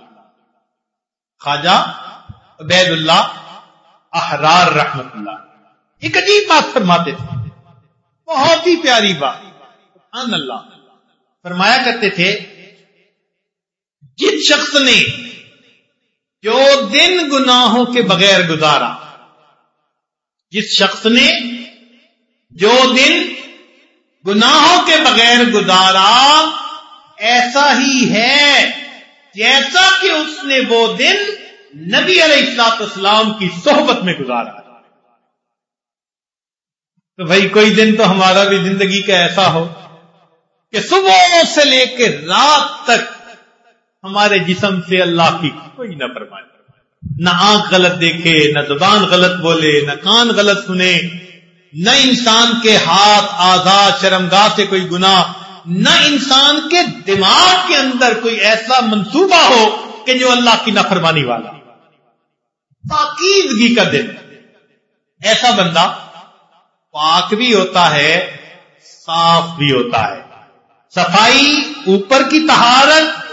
خواجہ عبید اللہ احرار رحمت اللہ ایک عجیب بات فرماتے تھے۔ بہت ہی پیاری بات۔ سبحان اللہ۔ فرمایا کرتے تھے، جس شخص نے جو دن گناہوں کے بغیر گزارا، جس شخص نے جو دن گناہوں کے بغیر گزارا ایسا ہی ہے، جیسا کہ اس نے وہ دن نبی علیہ السلاط اسلام کی صحبت میں گزارا۔ تو بھائی، کوئی دن تو ہمارا بھی زندگی کا ایسا ہو کہ صبح سے لے کے رات تک ہمارے جسم سے اللہ کی کوئی نہ فرمائے نہ آنکھ غلط دیکھے، نہ زبان غلط بولے، نہ کان غلط سنے نہ انسان کے ہاتھ آزاد شرمگاہ سے کوئی گنا نہ انسان کے دماغ کے اندر کوئی ایسا منصوبہ ہو کہ جو اللہ کی نافرمانی والا۔ پاکیزگی کا دن۔ ایسا بندہ پاک بھی ہوتا ہے، صاف بھی ہوتا ہے۔ صفائی اوپر کی تہارت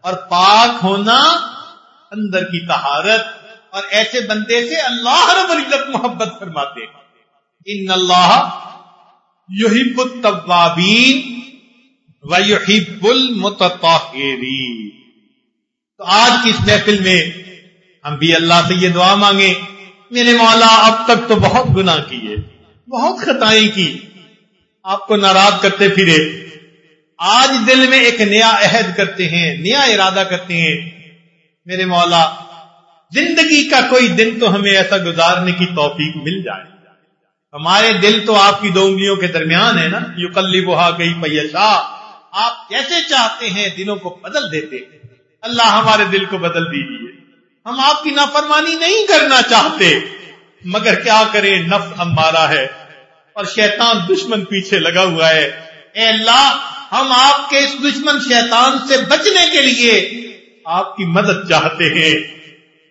اور پاک ہونا اندر کی تہارت اور ایسے بندے سے اللہ رب العزت محبت فرماتے ان اللہ یحب التوابین و یحب المتطہرین۔ تو آج کی اس محفل میں ہم بھی اللہ سے یہ دعا مانگے میرے مولا اب تک تو بہت گناہ کیے، بہت خطائیں کی، آپ کو ناراض کرتے پھرے۔ آج دل میں ایک نیا عہد کرتے ہیں، نیا ارادہ کرتے ہیں۔ میرے مولا، زندگی کا کوئی دن تو ہمیں ایسا گزارنے کی توفیق مل جائے۔ ہمارے دل تو آپ کی دو انگلیوں کے درمیان ہے نا۔ یو کلی بہا گئی پیشا آپ کیسے چاہتے ہیں دلوں کو بدل دیتے ہیں۔ اللہ ہمارے دل کو بدل دیجیے۔ ہم آپ کی نافرمانی نہیں کرنا چاہتے۔ مگر کیا کریں؟ نفس ہمارا ہے۔ اور شیطان دشمن پیچھے لگا ہوا ہے۔ اے اللہ، ہم آپ کے اس دشمن شیطان سے بچنے کے لیے آپ کی مدد چاہتے ہیں۔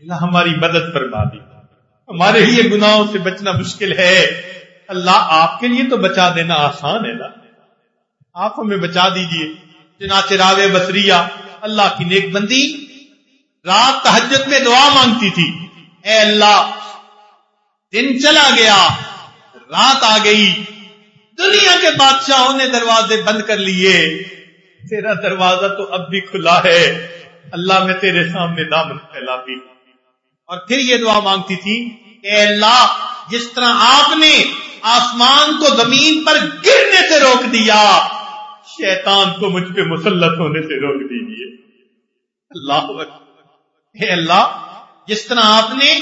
اللہ ہماری مدد فرما دی ہمارے لیے گناہوں سے بچنا مشکل ہے۔ اللہ آپ کے لیے تو بچا دینا آسان ہے نا۔ آپ ہمیں بچا دیجیے۔ چنانچہ راوے بسریا اللہ کی نیک بندی رات تحجت میں دعا مانگتی تھی۔ اے اللہ، دن چلا گیا، رات آ گئی۔ دنیا کے بادشاہوں نے دروازے بند کر لیے۔ تیرا دروازہ تو اب بھی کھلا ہے۔ اللہ میں تیرے سامنے دامن پھیلاتی اور پھر یہ دعا مانگتی تھی اے اللہ، جس طرح آپ نے آسمان کو زمین پر گرنے سے روک دیا، شیطان کو مجھ پہ مسلط ہونے سے روک دیجیے اللہ اے اللہ، جس طرح آپ نے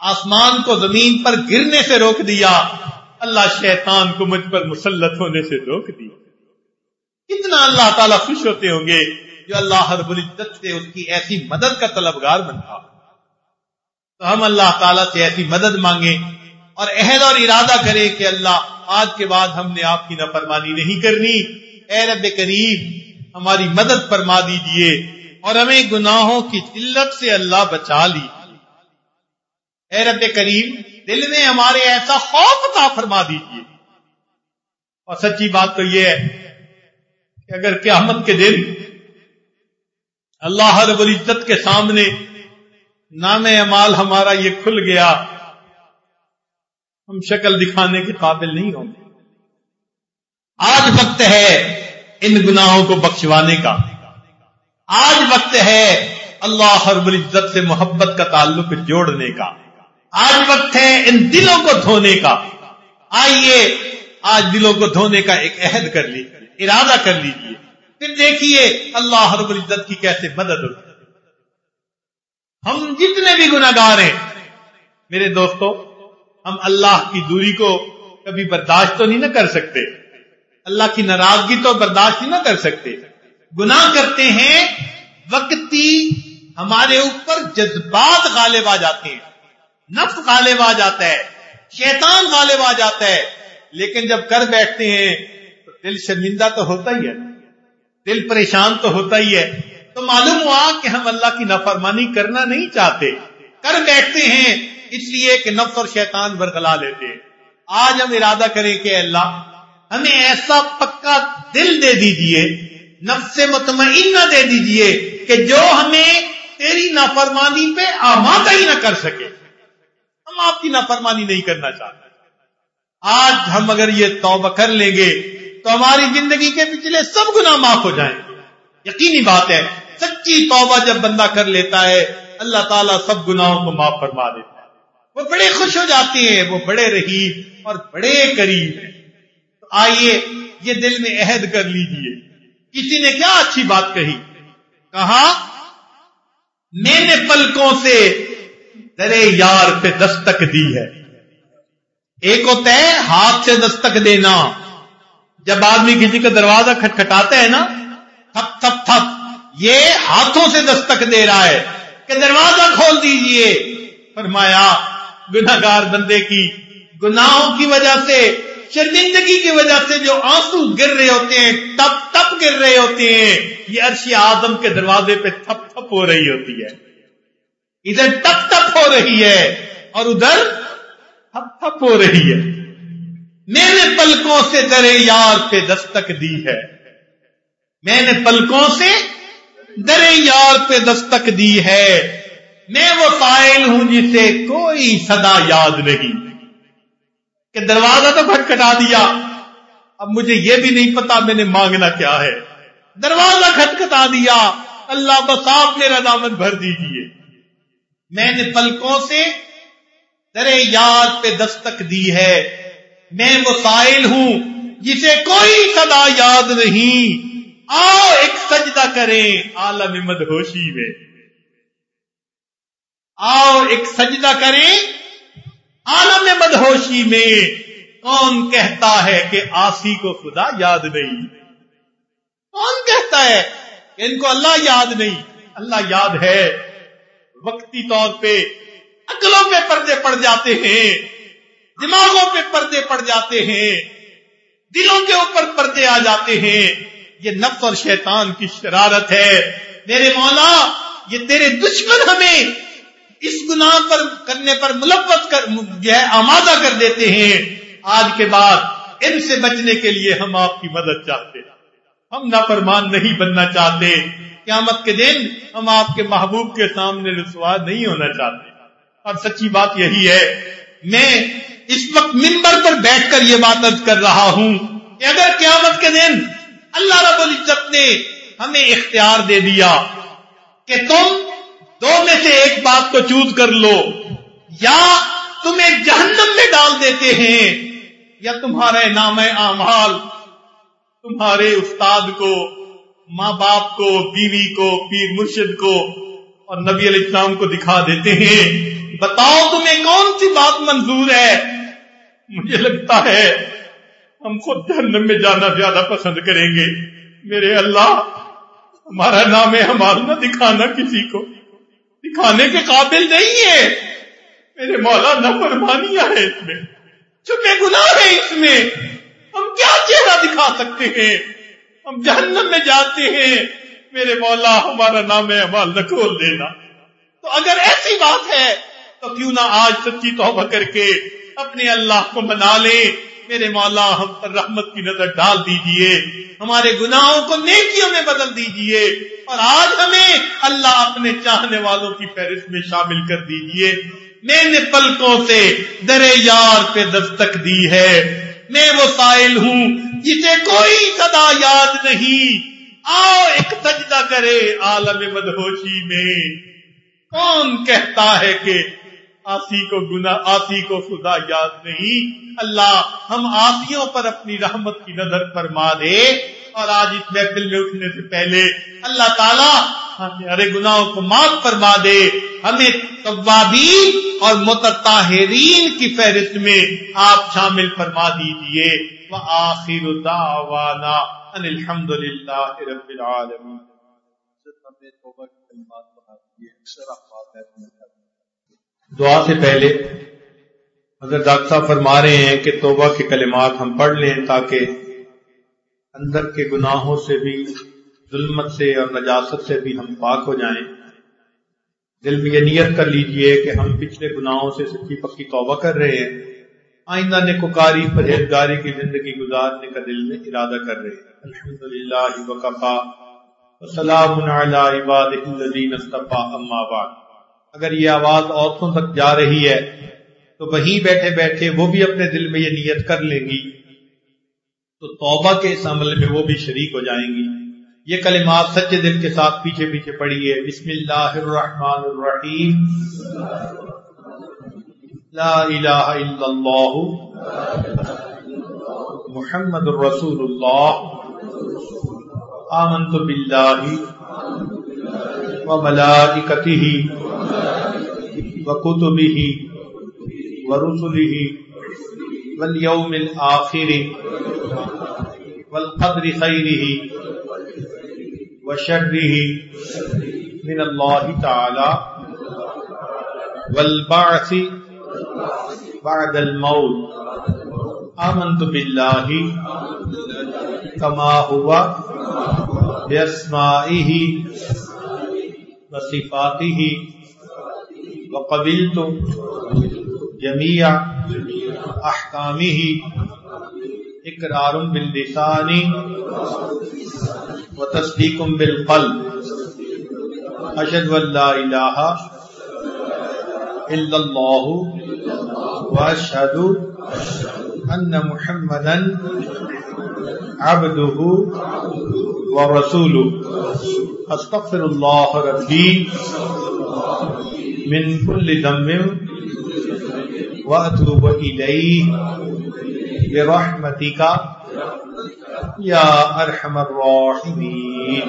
آسمان کو زمین پر گرنے سے روک دیا، اللہ شیطان کو مجھ پر مسلط ہونے سے روک دیا کتنا اللہ تعالیٰ خوش ہوتے ہوں گے جو اللہ رب العزت سے اس کی ایسی مدد کا طلبگار بنتا تو ہم اللہ تعالیٰ سے ایسی مدد مانگیں اور عہد اور ارادہ کریں کہ اللہ آج کے بعد ہم نے آپ کی نفرمانی نہیں کرنی۔ اے رب کریم، ہماری مدد فرما دیجیے اور ہمیں گناہوں کی قلت سے اللہ بچا لی اے رب کریم، دل میں ہمارے ایسا خوف کا فرما دیجیے۔ اور سچی بات تو یہ ہے کہ اگر قیامت کے دن اللہ رب العزت کے سامنے نام امال ہمارا یہ کھل گیا۔ ہم شکل دکھانے کے قابل نہیں ہوں۔ گے آج وقت ہے ان گناہوں کو بخشوانے کا۔ آج وقت ہے اللہ رب العزت سے محبت کا تعلق جوڑنے کا۔ آج وقت ہے ان دلوں کو دھونے کا۔ آئیے آج دلوں کو دھونے کا ایک عہد کر لیجیے، ارادہ کر لیجیے۔ پھر دیکھیے اللہ رب العزت کی کیسے مدد ہوتی ہم جتنے بھی گناگار ہیں، میرے دوستوں ہم اللہ کی دوری کو کبھی برداشت تو نہیں نہ کر سکتے۔ اللہ کی ناراضگی تو برداشت نہیں نہ کر سکتے۔ گناہ کرتے ہیں، وقتی ہمارے اوپر جذبات غالب آ جاتے ہیں۔ نفس غالب آ جاتا ہے۔ شیطان غالب آ جاتا ہے۔ لیکن جب کر بیٹھتے ہیں، تو دل شرمندہ تو ہوتا ہی ہے۔ دل پریشان تو ہوتا ہی ہے۔ تو معلوم ہوا کہ ہم اللہ کی نافرمانی کرنا نہیں چاہتے۔ کر بیٹھتے ہیں، اس لیے کہ نفس اور شیطان برگلا لیتے۔ آج ہم ارادہ کریں کہ اللہ، ہمیں ایسا پکا دل دے دیجیے، نفس مطمئنہ دے دیجیے کہ جو ہمیں تیری نافرمانی پہ آمادہ ہی نہ کر سکے۔ ہم آپ کی نافرمانی نہیں کرنا چاہتے۔ آج ہم اگر یہ توبہ کر لیں گے تو ہماری زندگی کے پچھلے سب گناہ معاف ہو جائیں۔ یقینی بات ہے سچی توبہ جب بندہ کر لیتا ہے، اللہ تعالیٰ سب گناہوں کو معاف فرما دیتا ہے۔ وہ بڑے خوش ہو جاتے ہیں، وہ بڑے رحیم اور بڑے قریب ہیں۔ تو آئیے یہ دل میں عہد کر لیجیے۔ کسی نے کیا اچھی بات کہی؟ کہا، میں نے پلکوں سے درے یار پہ دستک دی ہے۔ ایک ہوتا ہے، ہاتھ سے دستک دینا۔ جب آدمی کسی کا دروازہ کھٹکھٹاتا ہے نا، تھپ تھپ تھپ۔ یہ ہاتھوں سے دستک دے رہا ہے کہ دروازہ کھول دیجیے۔ فرمایا گناگار بندے کی گناہوں کی وجہ سے، شرمندگی کی وجہ سے جو آنسو گر رہے ہوتے ہیں، ٹپ ٹپ گر رہے ہوتے ہیں، یہ عرشی آدم کے دروازے پہ تھپ تھپ ہو رہی ہوتی ہے۔ ادھر ٹپ ٹپ ہو رہی ہے اور ادھر تھپ تھپ ہو رہی ہے۔ میں نے پلکوں سے درے یار پہ دستک دی ہے۔ میں نے پلکوں سے درے یار پہ دستک دی ہے۔ میں وہ قائل ہوں جسے کوئی صدا یاد نہیں۔ کہ دروازہ تو کھٹکھٹا دیا۔ اب مجھے یہ بھی نہیں پتا میں نے مانگنا کیا ہے۔ دروازہ کھٹکھٹا دیا۔ اللہ بس آپ میرا دامن بھر دیجیے۔ میں نے پلکوں سے درے یار پہ دستک دی ہے۔ میں وہ سائل ہوں جسے کوئی صدا یاد نہیں۔ آؤ، ایک سجدہ کریں۔ عالم مدہوشی میں۔ آؤ، ایک سجدہ کریں۔ عالم مدہوشی میں۔ کون کہتا ہے کہ آسی کو خدا یاد نہیں؟ کون کہتا ہے کہ ان کو اللہ یاد نہیں؟ اللہ یاد ہے۔ وقتی طور پہ عقلوں پہ پردے پڑ جاتے ہیں۔ دماغوں پہ پردے پڑ جاتے ہیں۔ دلوں کے اوپر پردے آ جاتے ہیں۔ یہ نفس اور شیطان کی شرارت ہے۔ میرے مولا، یہ تیرے دشمن ہمیں اس گناہ پر کرنے پر ملوث کر، جو ہے، آمادہ کر دیتے ہیں۔ آج کے بعد ان سے بچنے کے لیے ہم آپ کی مدد چاہتے ہیں۔ ہم نافرمان نہیں بننا چاہتے۔ قیامت کے دن ہم آپ کے محبوب کے سامنے رسوا نہیں ہونا چاہتے۔ اور سچی بات یہی ہے، میں اس وقت ممبر پر بیٹھ کر یہ بات ارد کر رہا ہوں کہ اگر قیامت کے دن اللہ رب العزت نے ہمیں اختیار دے دیا کہ تم دو میں سے ایک بات کو چوز کر لو۔ یا تمہیں جہنم میں ڈال دیتے ہیں یا تمہارے نام اعمال، تمہارے استاد کو، ماں باپ کو، بیوی کو، پیر مرشد کو اور نبی علیہ السلام کو دکھا دیتے ہیں۔ بتاؤ تمہیں کون سی بات منظور ہے؟ مجھے لگتا ہے ہم خود جہنم میں جانا زیادہ پسند کریں گے۔ میرے اللہ، ہمارا نام ہمال نہ دکھانا کسی کو۔ دکھانے کے قابل نہیں ہے۔ میرے مولا نفرمانیاں ہے اس میں۔ چھپے گناہ ہے اس میں۔ ہم کیا چہرہ دکھا سکتے ہیں؟ ہم جہنم میں جاتے ہیں۔ میرے مولا، ہمارا نام ہے ہمارا نکول دینا۔ تو اگر ایسی بات ہے، تو کیوں نہ آج سچی توبہ کر کے اپنے اللہ کو منا لیں۔ میرے مولا ہم پر رحمت کی نظر ڈال دیجیے، ہمارے گناہوں کو نیکیوں میں بدل دیجیے، اور آج ہمیں اللہ اپنے چاہنے والوں کی فہرست میں شامل کر دیجیے۔ میں نے پلکوں سے درے یار پہ دستک دی ہے۔ میں وہ سائل ہوں جسے کوئی صدا یاد نہیں۔ آؤ ایک سجدہ کرے عالم مدہوشی میں۔ کون کہتا ہے کہ آسی کو گنا آسی کو خدا یاد نہیں۔ اللہ ہم آسیوں پر اپنی رحمت کی نظر فرما دے۔ اور آج اس محفل میں اٹھنے سے پہلے اللہ تعالیٰ ہمارے گناہوں کو معاف فرما دے۔ ہمیں طوابین اور متطاہرین کی فہرست میں آپ شامل فرما دیجیے وآخر دعوانا ان الحمد للہ رب العالمین۔ توبہ کی کلمات بناتی ہے اکثر آپ بات دعا سے پہلے حضرت ڈاکٹر صاحب فرما رہے ہیں کہ توبہ کے کلمات ہم پڑھ لیں تاکہ اندر کے گناہوں سے بھی، ظلمت سے اور نجاست سے بھی ہم پاک ہو جائیں۔ دل میں یہ نیت کر لیجیے کہ ہم پچھلے گناہوں سے سچی پکی توبہ کر رہے ہیں۔ آئندہ نے ککاری پرہیزگاری کی زندگی گزارنے کا دل میں ارادہ کر رہے ہیں۔ الحمد للہ وقفا وسلام علی عباد الذین اصطفى اما بعد۔ اگر یہ آواز عورتوں تک جا رہی ہے، تو وہیں بیٹھے بیٹھے وہ بھی اپنے دل میں یہ نیت کر لیں گی۔ تو توبہ کے اس عمل میں وہ بھی شریک ہو جائیں گی۔ یہ کلمات سچے دل کے ساتھ پیچھے پیچھے پڑی ہے بسم اللہ الرحمن الرحیم۔ لا الہ الا اللہ۔ محمد الرسول اللہ۔ آمنت باللہ۔ وملائکته وكتبه ورسله واليوم الآخر والقدر خيره وشره من الله تعالى والبعث بعد الموت آمنت بالله كما هو بأسمائه وصفاته وقبلت جميع احکامه اقرار باللسان وتصديق بالقلب. اشهد ان لا اله الا الله واشهد ان محمدا عبده ورسوله استغفر الله ربي من كل ذنب واتوب اليه برحمتك يا ارحم الراحمين